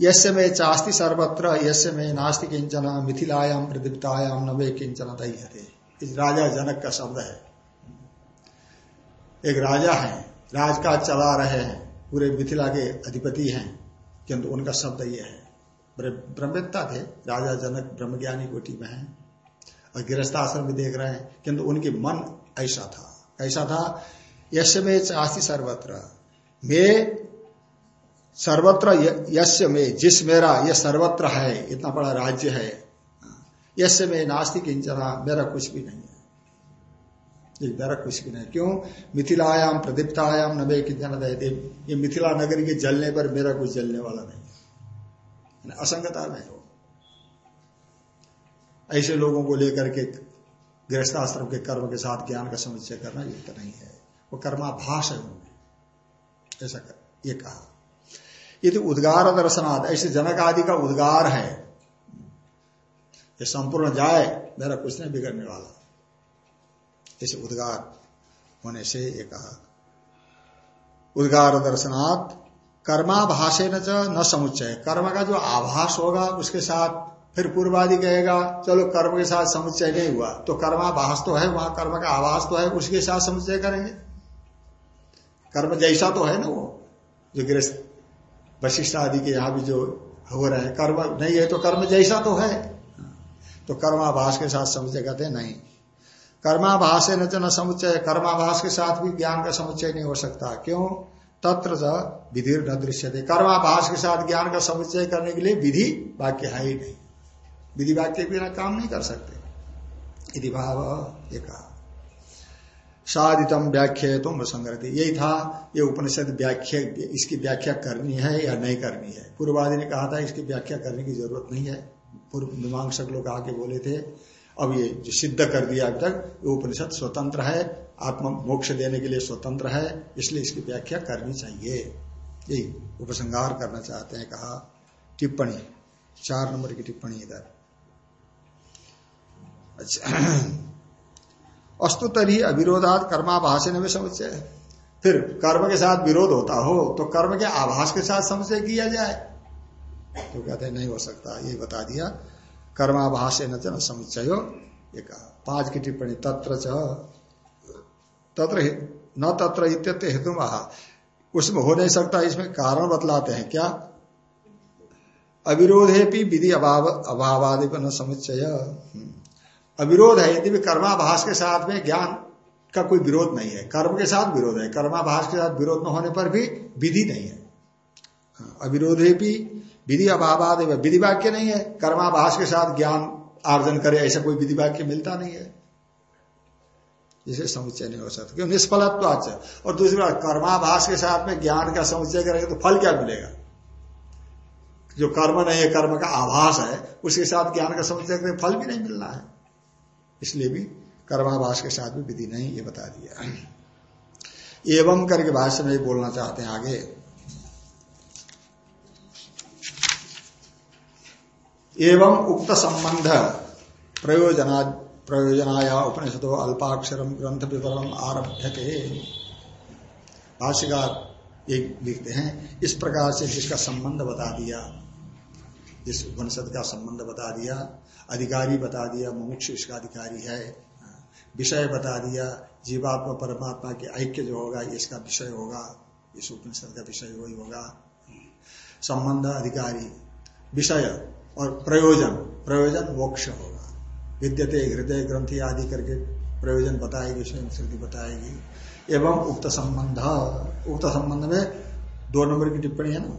यश में चास्ति सर्वत्र यश में नास्ति किंचन मिथिलायाम प्रदीप्तायाम नवे किंचन इस राजा जनक का शब्द है। एक राजा है, राजकाज चला रहे हैं, पूरे मिथिला के अधिपति हैं, किंतु उनका शब्द यह है। ब्रह्मवेत्ता थे, राजा जनक ब्रह्मज्ञानी कोटि में है, और गृहस्थाश्रम भी देख रहे हैं, किंतु उनकी मन ऐसा था। कैसा था यश में चास्ती सर्वत्र, मे सर्वत्र यश में, जिस मेरा, यह सर्वत्र है, इतना बड़ा राज्य है। यश में नास्तिक किंचना, मेरा कुछ भी नहीं है। मेरा कुछ भी नहीं क्यों? मिथिलायाम प्रदीप्तायाम नबे किंचन दे ये मिथिला नगरी के जलने पर मेरा कुछ जलने वाला नहीं असंगता में हो। ऐसे लोगों को लेकर के गृहस्थाश्रम के कर्म के साथ ज्ञान का समुचय करना युक्त नहीं है। वो कर्माभास है उनमें। ऐसा कर, ये कहा। ये तो उद्गार दर्शनाथ ऐसे जनक आदि का उद्गार है, ये संपूर्ण जाए, मेरा कुछ नहीं बिगड़ने वाला। ऐसे उद्गार होने से ये कहा। उद्गार दर्शनाथ कर्माभाषे न समुच्चय। कर्म का जो आभास होगा, उसके साथ फिर पूर्वादि कहेगा, चलो, कर्म के साथ समुच्चय नहीं हुआ। तो कर्माभास तो है, वहाँ कर्म का आभास तो है, उसके साथ समुच्चय करेंगे। कर्म जैसा तो है ना वो, जो गृहस्थ वशिष्ठ आदि के यहाँ भी जो हो रहे हैं, कर्म, नहीं है तो कर्म जैसा तो है। तो कर्माभास के साथ समुचय कहते नहीं। कर्माभास है न समुच्चय, कर्माभास के साथ भी ज्ञान का समुच्चय नहीं हो सकता। क्यों? तत्र विधि न दृश्य थे कर्माभास के साथ ज्ञान का समुच्चय करने के लिए विधि वाक्य है ही नहीं। विधि वाक्य के बिना काम नहीं कर सकते। भाव ये कहा साधितम व्याख्या तुम संग्रह यही था, ये उपनिषद व्याख्या, इसकी व्याख्या करनी है या नहीं करनी है। पूर्वादि ने कहा था, इसकी व्याख्या करने की ज़रूरत नहीं है। पूर्व मीमांसक लोग आके बोले थे, अब ये जो सिद्ध कर दिया अभी तक, ये उपनिषद स्वतंत्र है, आत्म मोक्ष देने के लिए स्वतंत्र है, इसलिए इसकी व्याख्या करनी चाहिए। यही उपसंहार करना चाहते हैं, कहा टिप्पणी, चार नंबर की टिप्पणी इधर। अच्छा अस्तु तरी अविरोधात कर्माभाषण में समुचय फिर कर्म के साथ विरोध होता हो तो कर्म के आभास के साथ समुचय किया जाए। तो कहते हैं, नहीं हो सकता, ये बता दिया। कर्माभाष न समुचय ये कहा। पाँच की टिप्पणी, तत्र तत्र न तत्र इत्यत्र हेतु महा उसमें हो नहीं सकता, इसमें कारण बतलाते हैं, क्या? अविरोधे भी विधि अभाव, अभावादि न समुच्चय। अविरोध है यदि भी कर्माभास के साथ में ज्ञान का कोई विरोध नहीं है। कर्म के साथ विरोध है। कर्माभास के साथ विरोध न होने पर भी विधि नहीं है। हाँ, अविरोधे भी विधि अभाव विधि वाक्य नहीं है। कर्माभास के साथ ज्ञान आर्जन करे ऐसा कोई विधि वाक्य मिलता नहीं है। इसे समुच्चय नहीं हो सकता। क्यों? निष्फलत्व और दूसरी बात कर्माभास के साथ में ज्ञान का समुच्चय करेंगे तो फल क्या मिलेगा? जो कर्म नहीं है कर्म का आभास है उसके साथ ज्ञान का समुच्चय करें फल भी नहीं मिलना है। इसलिए भी कर्माभास के साथ भी विधि नहीं, ये बता दिया। एवं करके भाष्य में बोलना चाहते हैं आगे। एवं उक्त संबंध प्रयोजना, प्रयोजनाया उपनिषदो अल्पाक्षरम ग्रंथ विवरण आरभ्य थे भाष्यकार एक लिखते हैं, इस प्रकार से जिसका संबंध बता दिया, जिस उपनिषद का संबंध बता दिया अधिकारी बता दिया, मुमुक्ष इसका अधिकारी है, विषय बता दिया, जीवात्मा परमात्मा के ऐक्य जो होगा इसका विषय होगा इस उपनिषद का विषय वही होगा। संबंध अधिकारी, विषय और प्रयोजन प्रयोजन मोक्ष होगा। विद्यते, हृदय ग्रंथि आदि करके प्रयोजन बताएगी, स्वयं श्रुति बताएगी। एवं उक्त संबंध उक्त संबंध में दो नंबर की टिप्पणी है ना?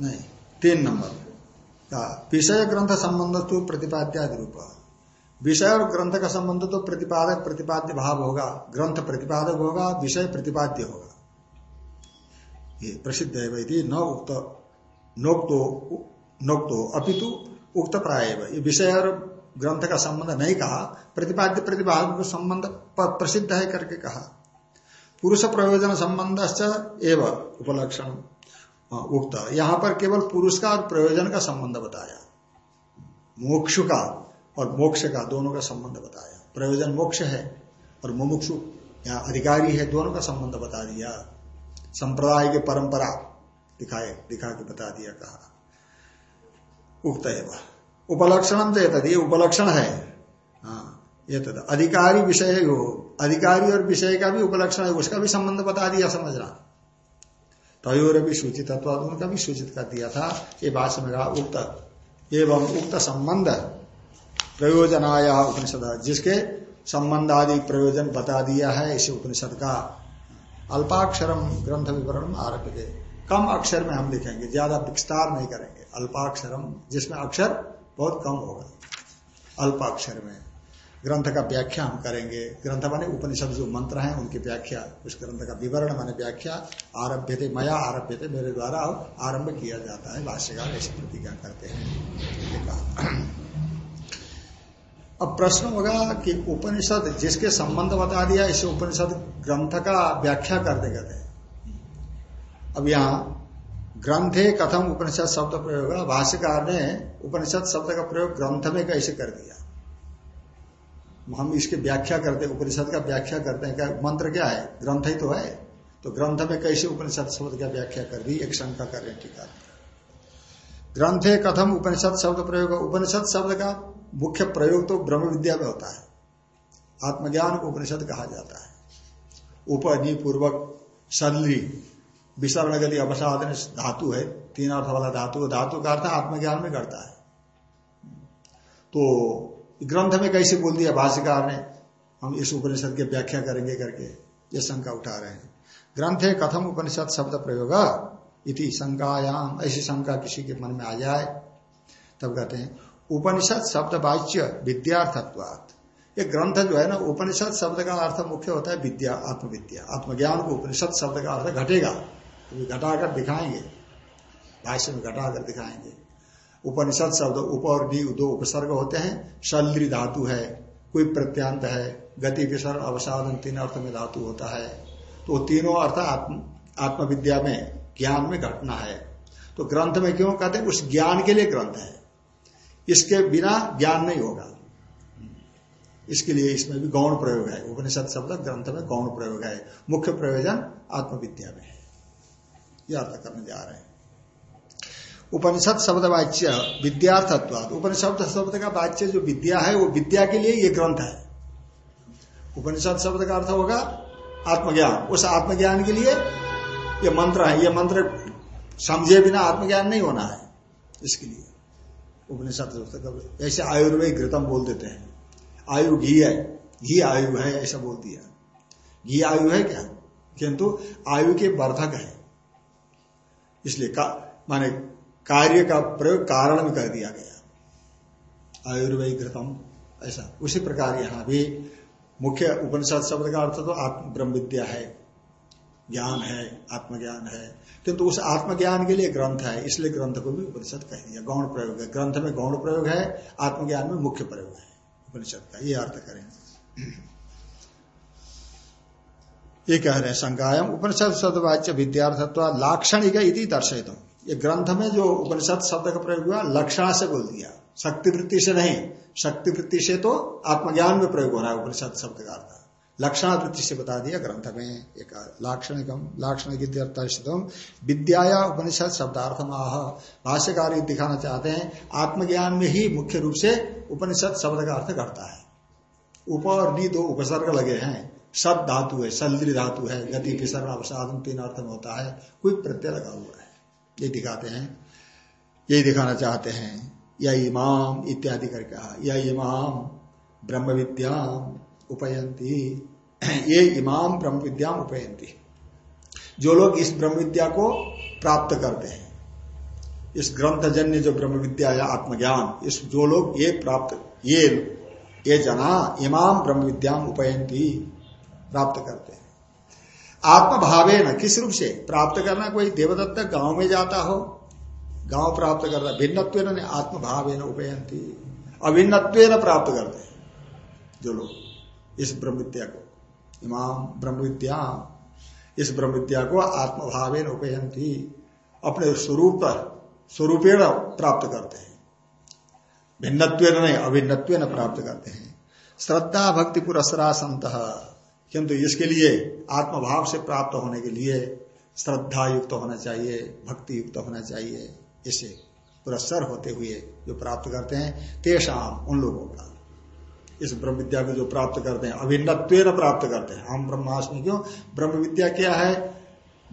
नहीं। तीन नंबर। विषय ग्रंथ संबंध तो प्रतिपाद्यादि रूप। विषय और ग्रंथ का संबंध तो प्रतिपादक प्रतिपाद्य भाव होगा, ग्रंथ प्रतिपादक होगा, विषय प्रतिपाद्य होगा। ये प्रसिद्ध है वही उक्त, नोक्तो नोक्तो, अपितु, उक्त प्राय ये विषय और ग्रंथ का संबंध नहीं कहा, प्रतिपाद्य प्रतिभाग को संबंध प्रसिद्ध है करके कहा। पुरुष प्रयोजन संबंध एवं उपलक्षण उक्त। यहाँ पर केवल पुरुष का और प्रयोजन का संबंध बताया। मोक्ष का और मोक्ष का दोनों का संबंध बताया। प्रयोजन मोक्ष है और मुमुक्षु, यहाँ अधिकारी है, दोनों का संबंध बता दिया। संप्रदाय की परंपरा दिखाए दिखा के बता दिया, कहा। उक्त एवं उपलक्षण तो ये उपलक्षण है। हाँ ये तो अधिकारी विषय हो अधिकारी और विषय का भी उपलक्षण है, उसका भी संबंध बता दिया, समझना। तयोर भी सूचित उनका भी सूचित कर दिया था। ये भाषा में कहा, उक्त एवं उक्त संबंध प्रयोजनाया उपनिषद, जिसके संबंध आदि प्रयोजन बता दिया है इसे उपनिषद का। अल्पाक्षरम ग्रंथ विवरण आरभ्य कम अक्षर में हम लिखेंगे, ज़्यादा विस्तार नहीं करेंगे। अल्पाक्षरम जिसमें अक्षर बहुत कम होगा, अल्पाक्षर में। ग्रंथ का व्याख्या हम करेंगे। ग्रंथ माने उपनिषद जो मंत्र हैं, उनकी व्याख्या, उस ग्रंथ का विवरण माने व्याख्या आरभ्य थे मया आरभ्य थे मेरे द्वारा आरंभ किया जाता है, भाष्यकार ऐसी प्रतिज्ञा करते हैं अब प्रश्न होगा कि उपनिषद जिसके संबंध बता दिया, इसे उपनिषद ग्रंथ का व्याख्या करते कहते अब यहाँ, ग्रंथे कथम उपनिषद शब्द प्रयोग भाष्यकार ने उपनिषद शब्द का प्रयोग ग्रंथ में कैसे कर दिया? हम इसकी व्याख्या करते हैं, उपनिषद का व्याख्या करते हैं, क्या मंत्र क्या है? ग्रंथ ही तो है। तो ग्रंथ में कैसे उपनिषद शब्द का व्याख्या कर दी एक शंका कर रहे टीका। ग्रंथे कथम उपनिषद शब्द प्रयोग। उपनिषद शब्द का मुख्य प्रयोग तो ब्रह्म विद्या में होता है। आत्मज्ञान को उपनिषद कहा जाता है। उपनि पूर्वक सल्ली विसर्ण गति अवसाद धातु है। तीन अर्थ वाला धातु। धातु का अर्थ आत्मज्ञान में करता है। तो ग्रंथ में कैसे बोल दिया, भाष्यकार ने? हम इस उपनिषद की व्याख्या करेंगे करके। ये शंका उठा रहे हैं। ग्रंथ कथम उपनिषद शब्द प्रयोग इति शंकायाम। ऐसी शंका किसी के मन में आ जाए, तब कहते हैं, उपनिषद शब्द वाच्य विद्यार्थत्वात। ये ग्रंथ जो है ना, उपनिषद शब्द का अर्थ मुख्य होता है विद्या, आत्मविद्या। आत्मज्ञान को उपनिषद शब्द का अर्थ घटेगा। घटाकर दिखाएँगे। भाष्य में घटाकर दिखाएँगे। उपनिषद शब्द उप और डी दो उपसर्ग होते हैं। शल्री धातु है, कोई प्रत्यांत है, गति विसर्ग अवसाधन तीन अर्थ में धातु होता है। तो तीनों अर्थ आत्म, आत्मविद्या में, ज्ञान में घटना है। तो ग्रंथ में क्यों कहते हैं? उस ज्ञान के लिए ग्रंथ है। इसके बिना ज्ञान नहीं होगा। इसके लिए इसमें भी गौण प्रयोग है। उपनिषद शब्द ग्रंथ में गौण प्रयोग है। मुख्य प्रयोजन आत्मविद्या में है। यह अर्थ करने जा रहे हैं। उपनिषद शब्द वाच्य विद्यार्थत्व उपनिषद शब्द का वाच्य जो विद्या है, वो विद्या के लिए ये ग्रंथ है। उपनिषद शब्द का अर्थ होगा आत्मज्ञान। उस आत्मज्ञान के लिए ये मंत्र है। ये मंत्र समझे बिना आत्मज्ञान नहीं होना है। इसके लिए उपनिषद ऐसे आयुर्वेद घृतम बोल देते हैं। आयु घी है। घी आयु है, ऐसा बोल दिया घी आयु है क्या? किंतु आयु के वर्धक है। इसलिए का माने कार्य का प्रयोग कारण में कर दिया गया। आयुर्वेद घृतम ऐसा। उसी प्रकार यहाँ भी मुख्य उपनिषद शब्द का अर्थ तो आत्म ब्रह्म विद्या है, ज्ञान है, आत्मज्ञान है। किंतु उस आत्मज्ञान के लिए ग्रंथ है, इसलिए ग्रंथ को भी उपनिषद कह दिया। गौण प्रयोग है। ग्रंथ में गौण प्रयोग है, आत्मज्ञान में मुख्य प्रयोग है, उपनिषद का ये अर्थ करें ये कह रहे हैं संकायम उपनिषद शब्दवाच्य विद्यार्थत्व लाक्षणिक दर्शित ये ग्रंथ में जो उपनिषद शब्द का प्रयोग हुआ, लक्षणा से बोल दिया। शक्ति वृत्ति से नहीं। शक्ति वृत्ति से तो आत्मज्ञान में प्रयोग हो रहा है उपनिषद शब्द का अर्थ। लक्षणा वृत्ति से बता दिया ग्रंथ में एक लाक्षणिकम, लाक्षणिक विद्या उपनिषद शब्दार्थ आह भाष्यकार दिखाना चाहते हैं, आत्मज्ञान में ही मुख्य रूप से उपनिषद शब्द का अर्थ करता है। उप और नी दो उपसर्ग लगे हैं। सब धातु है सल्द्री धातु है, गति विसर्ग अवसाधन तीन अर्थ में होता है। कोई प्रत्यय लगा हुआ है। ये दिखाते हैं, यही दिखाना चाहते हैं, या इमाम इत्यादि करके कहा या इमाम ब्रह्म विद्या उपयंती, ये इमाम ब्रह्म विद्या उपयंती। जो लोग इस ब्रह्म विद्या को प्राप्त करते हैं, इस ग्रंथजन्य जो ब्रह्म विद्या या आत्मज्ञान, इस जो लोग ये प्राप्त, ये ये जना इमाम ब्रह्म विद्या उपयंती, प्राप्त करते हैं। आत्मभावे न किस रूप से प्राप्त करना कोई देवदत्त गाँव में जाता हो? गाँव प्राप्त करता भिन्नत्व आत्मभावे न उपयंती अभिन्नत्व प्राप्त करते जो लोग इस ब्रह्म विद्या को। इमाम ब्रह्म विद्या इस ब्रह्म विद्या को आत्मभावे उपयंती अपने स्वरूप स्वरूपेण प्राप्त करते हैं। भिन्नत्व नहीं अभिन्नत्व प्राप्त करते हैं। श्रद्धा भक्ति पुरस्रा संत किंतु इसके लिए आत्मभाव से प्राप्त होने के लिए श्रद्धा युक्त होना चाहिए भक्ति युक्त होना चाहिए। इसे पुरस्कार होते हुए जो प्राप्त करते हैं तेषाम उन लोगों का। इस ब्रह्म विद्या को जो प्राप्त करते हैं अभिन्नत्व प्राप्त करते हैं। हम ब्रह्मास्मि क्यों? ब्रह्म विद्या क्या है?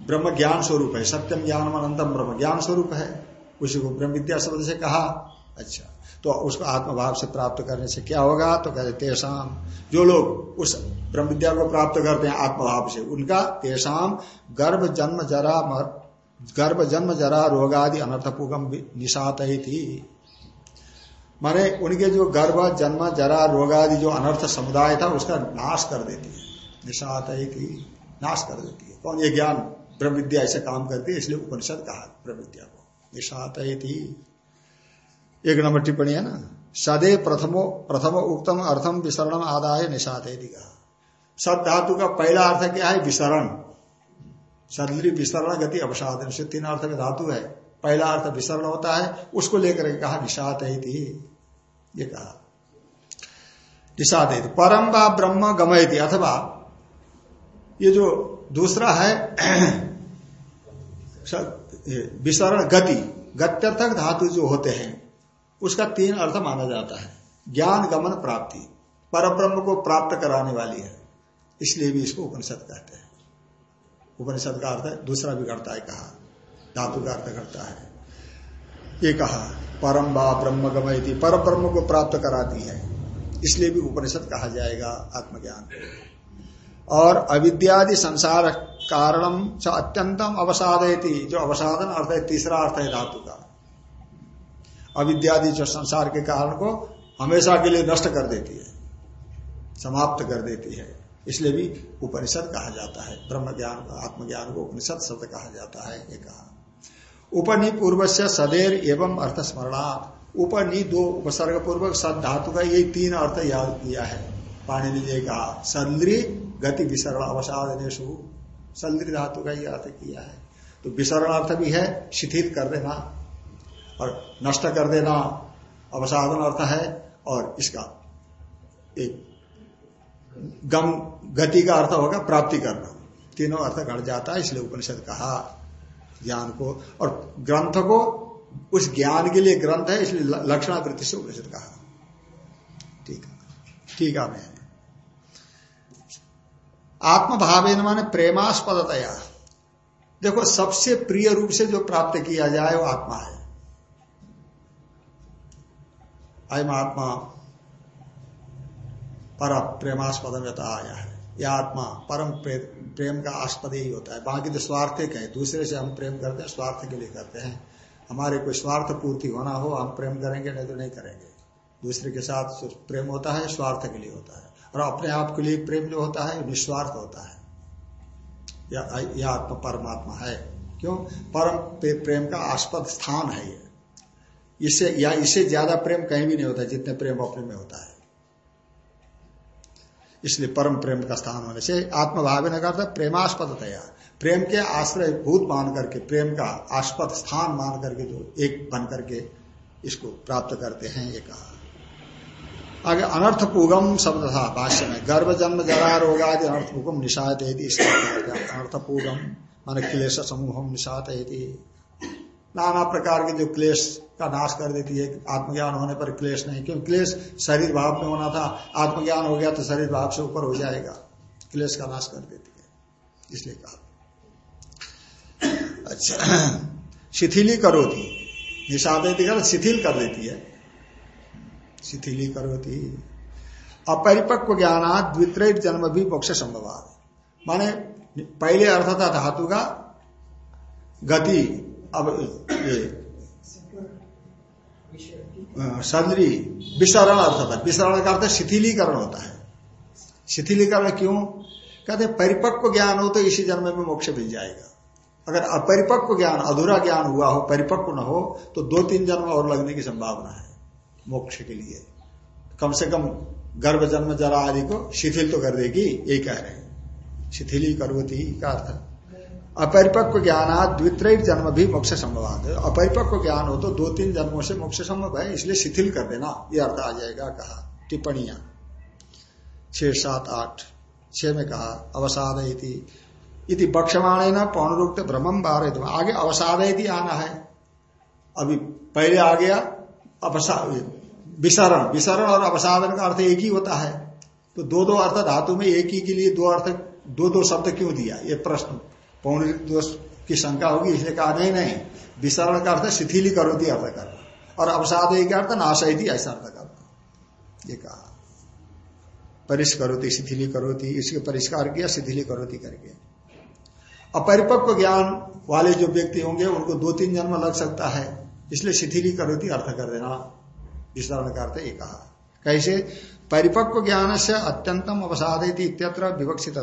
ब्रह्म ज्ञान स्वरूप है, सत्यम ज्ञान अनंतम ब्रह्म ज्ञान स्वरूप है। उसी को ब्रह्म विद्या शब्द से कहा। अच्छा तो उसको आत्मभाव से प्राप्त करने से क्या होगा? तो कहते तेषाम जो लोग उस ब्रह्म विद्या को प्राप्त करते हैं आत्मभाव से, उनका तेषाम गर्भ, जन्म, जरा गर्भ, जन्म, जरा, रोगादि अनर्थपूगम निशात ही थी माने उनके जो गर्भ, जन्म, जरा, रोगादि, जो अनर्थ समुदाय था, उसका नाश कर देती है। निशात ही थी नाश कर देती है। कौन ये ज्ञान ब्रह्म विद्या ऐसे काम करती है, इसलिए उपनिषद कहा ब्रह्म विद्या को। निशात ही थी एक नंबर टिप्पणी है ना? सदे प्रथमो, प्रथम उक्तम अर्थम विसरण आदाय निषाद कहा। सद धातु का पहला अर्थ क्या है? विसरण। सदली विसरण गति अवसाद। से तीन अर्थ में धातु है, पहला अर्थ विसरण होता है, उसको लेकर के कहा निषाद थी ये कहा। निषाद परम व ब्रह्म गमयती अथवा ये जो दूसरा है विसरण गति, गत्यर्थक धातु जो होते हैं उसका तीन अर्थ माना जाता है। ज्ञान, गमन, प्राप्ति। पर ब्रह्म को प्राप्त कराने वाली है। इसलिए भी इसको उपनिषद कहते हैं। उपनिषद का अर्थ दूसरा भी करता है, कहा। धातु का अर्थ करता है। ये कहा, परम बा ब्रह्म गमयती। पर ब्रह्म को प्राप्त कराती है। इसलिए भी उपनिषद कहा जाएगा, आत्मज्ञान और अविद्यादि संसार कारणम च अत्यंतम अवसादयती। जो अवसादन अर्थ है, तीसरा अर्थ है धातु का। अविद्यादि जो संसार के कारण को हमेशा के लिए नष्ट कर देती है, समाप्त कर देती है। इसलिए भी उपनिषद कहा जाता है ब्रह्म ज्ञान आत्मज्ञान को उपनिषद शब्द कहा जाता है, ये कहा। उपनि पूर्व से सदैर एवं अर्थ स्मरणार्थ उपनि दो उपसर्ग पूर्वक सद धातु का यही तीन अर्थ याद किया है। पाणी ने यह कहा सल्द्री गति, विसरण अवसादनेशु सल्द्री धातु का यह अर्थ किया है। तो विसरण अर्थ भी है, शिथिल कर देना। और नष्ट कर देना अवसाधन अर्थ है और इसका एक गम गति का अर्थ होगा प्राप्ति करना। तीनों अर्थ घट जाता है, इसलिए उपनिषद कहा ज्ञान को। और ग्रंथ को उस ज्ञान के लिए ग्रंथ है, इसलिए लक्षणावृत्ति से उपनिषद कहा। ठीक ठीक है मैं आत्मभावे माने प्रेमास्पदतया। देखो, सबसे प्रिय रूप से जो प्राप्त किया जाए वो आत्मा है। अयम आत्मा पर प्रेमास्पद आया है। यह आत्मा परम प्रेम का आस्पद ही होता है। बाकी तो स्वार्थिक है दूसरे से हम प्रेम करते हैं, स्वार्थ के लिए करते हैं। हमारे कोई स्वार्थ पूर्ति होना हो, हम प्रेम करेंगे, नहीं तो नहीं करेंगे। दूसरे के साथ प्रेम होता है, स्वार्थ के लिए होता है। और अपने आप के लिए प्रेम जो होता है, निस्वार्थ होता है। यह आत्मा परमात्मा है। क्यों? परम प्रेम का आस्पद स्थान है ये। इससे, या इससे ज़्यादा प्रेम कहीं भी नहीं होता, जितने प्रेम अपने में होता है। इसलिए परम प्रेम का स्थान होने से आत्मभाव ने कहा प्रेमास्पद तया। प्रेम के आश्रय भूत मान करके, प्रेम का आस्पद स्थान मान करके जो एक बन करके इसको प्राप्त करते हैं, ये कहा। आगे, अनर्थ पूगम शब्द था भाष्य में, गर्भ जन्म जरा रोगादि अनर्थ पूगम निषाद अनर्थ पूगम, मान क्लेश समूह निषाद नाना प्रकार के जो क्लेश का नाश कर देती है, आत्मज्ञान होने पर क्लेश नहीं, क्योंकि क्लेश शरीर भाव में होना था, आत्मज्ञान हो गया तो शरीर भाव से ऊपर हो जाएगा, क्लेश का नाश कर देती है, इसलिए कहा। अच्छा शिथिली करो थी निषाद शिथिल कर देती है। शिथिली करो थी अपरिपक्व ज्ञान द्वित्र जन्म भी मोक्ष संभव माने, पहले अर्थ था धातु का गति, अब सदरी विसरण अर्थ था विसरण का अर्थ शिथिलीकरण होता है। शिथिलीकरण क्यों? कहते हैं, परिपक्व ज्ञान हो तो इसी जन्म में मोक्ष मिल जाएगा। अगर अपरिपक्व ज्ञान, अधूरा ज्ञान हुआ हो, परिपक्व न हो तो दो तीन जन्म और लगने की संभावना है मोक्ष के लिए। कम से कम गर्भ जन्म जरा आदि को शिथिल तो कर देगी, यही कह रहे हैं। शिथिली करवती का अर्थ अपरिपक्व ज्ञान द्वित्र जन्म भी मोक्ष संभव अपरिपक्व ज्ञान हो तो दो तीन जन्मों से मोक्ष संभव है, इसलिए शिथिल कर देना यह अर्थ आ जाएगा कहा। टिप्पणियाँ। छह, सात, आठ। छह में कहा, अवसाद इति। बक्षमाणे न पौनरुक्त भ्रमम बार आगे अवसाद आना है। अभी पहले आ गया विसरण। विसरण और अवसादन का अर्थ एक ही होता है। तो दो दो अर्थ धातु में एक ही के लिए दो अर्थ दो दो शब्द क्यों दिया, ये प्रश्न। पौन दोष की शंका होगी, इसलिए कहा, नहीं नहीं, विसरण का अर्थ शिथिली करो थी अर्थ करना और अवसाद का अर्थ नाशय थी ऐसा अर्थ करना ये कहा। परिश करोती, शिथिली करोती, इसके परिष्कार किया, शिथिली करोती करके। अपरिपक्व ज्ञान वाले जो व्यक्ति होंगे, उनको दो तीन जन्म लग सकता है, इसलिए शिथिली करोती अर्थ कर देना। विस्तरण का अर्थ एक कहा। कैसे? परिपक्व ज्ञान से अत्यंतम अवसादी इत्यत्र विवक्षित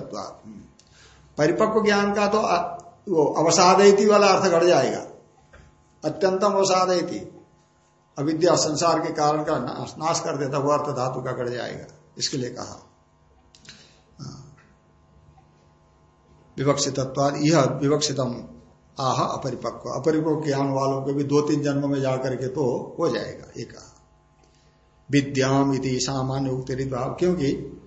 परिपक्व ज्ञान का तो वो अवसादयती वाला अर्थ घट जाएगा। अत्यंतम अवसादयती। अविद्या संसार के कारण का नाश कर देता, वो अर्थ धातु का घट जाएगा। इसके लिए कहा। विवक्षित यह विवक्षितम, आह अपरिपक्व। अपरिपक्व ज्ञान वालों के भी दो तीन जन्म में जाकर के तो हो जाएगा एक विद्याम इति सामान्य उक्ति भाव, क्योंकि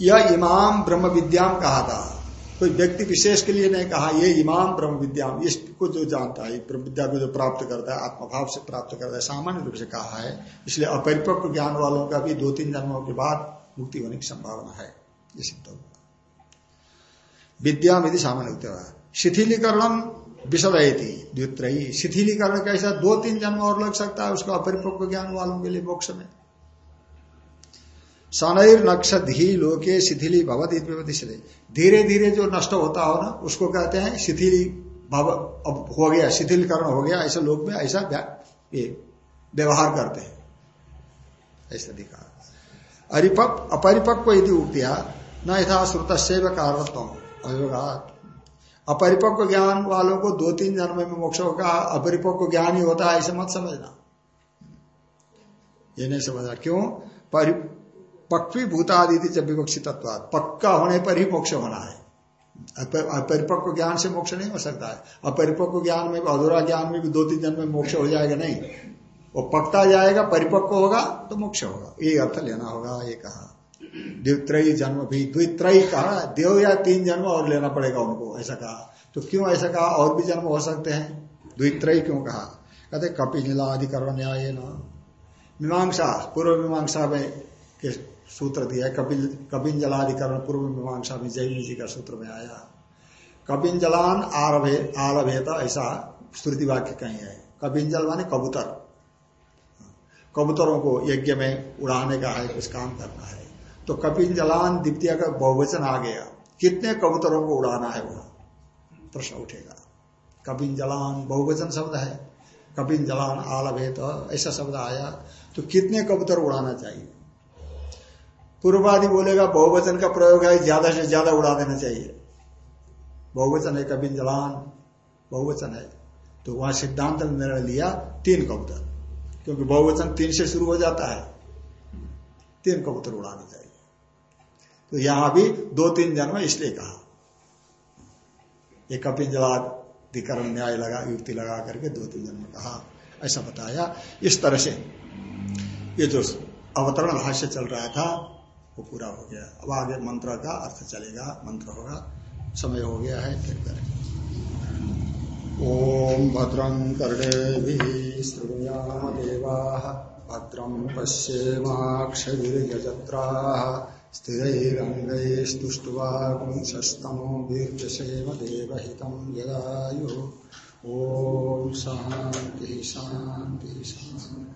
यह इमाम ब्रह्म विद्याम कहा था। कोई व्यक्ति विशेष के लिए नहीं कहा, ये इमाम ब्रह्म विद्या इसको जो जानता है ब्रह्म विद्या को जो प्राप्त करता है, आत्मभाव से प्राप्त करता है, सामान्य रूप से कहा है। इसलिए अपरिपक्व ज्ञान वालों का भी दो तीन जन्मों के बाद मुक्ति होने की संभावना है। ये सिद्ध होगा विद्या यदि सामान्य शिथिलीकरण विषदय थी द्वित्रयी। शिथिलीकरण कैसा? दो तीन जन्म और लग सकता है, उसको अपरिपक्व ज्ञान वालों के लिए मोक्ष में। सनैर नक्षधि लोके शिथिली भवत धीरे धीरे जो नष्ट होता हो ना, उसको कहते हैं शिथिली भव, अब हो गया शिथिलीकरण हो गया, ऐसे लोग में ऐसा व्यवहार करते हैं। ऐसा दिखा। अरिपक, अपरिपक्व यदि उक्तिया, न यथा श्रुत कारणत्व अपरिपक्व ज्ञान वालों को दो तीन जन्म में मोक्ष होगा, अपरिपक्व ज्ञान ही होता है, ऐसे मत समझना। ये नहीं समझना। क्यों? पक्वी भूतादि जब विवक्षित पक्का होने पर ही मोक्ष होना है। अपरिपक्व ज्ञान से मोक्ष नहीं हो सकता है। अपरिपक्व ज्ञान में, अधूरा ज्ञान में भी दो तीन जन्म में मोक्ष हो जाएगा नहीं। वो पकता जाएगा, परिपक्व होगा तो मोक्ष होगा। ये अर्थ लेना होगा, ये कहा। द्वित्रयी जन्म भी द्वित्रयी कहा, देव या तीन जन्म और लेना पड़ेगा उनको, ऐसा कहा। तो क्यों ऐसा कहा? और भी जन्म हो सकते हैं। द्वित्रयी क्यों कहा? कहते कपिला अधिकरण न्याय न मीमांसा, पूर्व मीमांसा में सूत्र दिया कपिल, कपिन जलाधिकरण पूर्व मीमांसा में जैन जी का सूत्र में आया। कपिन जलान आरभे, आरभेता, ऐसा स्तुति वाक्य कहीं है। कपिन जल माने कबूतर। कबूतरों को यज्ञ में उड़ाने का है कुछ काम करना है। तो कपिन जलान द्वितीय का बहुवचन आ गया। कितने कबूतरों को उड़ाना है वहाँ? प्रश्न उठेगा। कपिन जलान बहुवचन शब्द है। कपिन जलान आलभेत, ऐसा शब्द आया। तो कितने कबूतर उड़ाना चाहिए? पूर्वादि बोलेगा, बहुवचन का प्रयोग है, ज़्यादा से ज़्यादा उड़ा देना चाहिए। बहुवचन है कपिन जलान, बहुवचन है। तो वहाँ सिद्धांत ने निर्णय लिया, तीन कबूतर। क्योंकि बहुवचन तीन से शुरू हो जाता है। तीन कबूतर उड़ाना चाहिए। तो यहाँ भी दो तीन जन्म इसलिए कहा। एक कपिन जलाधिकरण न्याय लगा, युक्ति लगा करके दो तीन जन्म कहा। ऐसा बताया। इस तरह से ये जो अवतरण भाष्य चल रहा था वो पूरा हो गया। अब आगे मंत्र का अर्थ चलेगा, मंत्र होगा, समय हो गया है, फिर करें ओम भद्रं कर्णे श्रृणुयाम देवा भद्रम पश्येम्क्षजत्रा स्थिरैरङ्गैस्तुष्ट्वा पुंसस्तमो वीर्यसेम देवहितं यदायुः ॐ शान्तिः शान्तिः शान्तिः।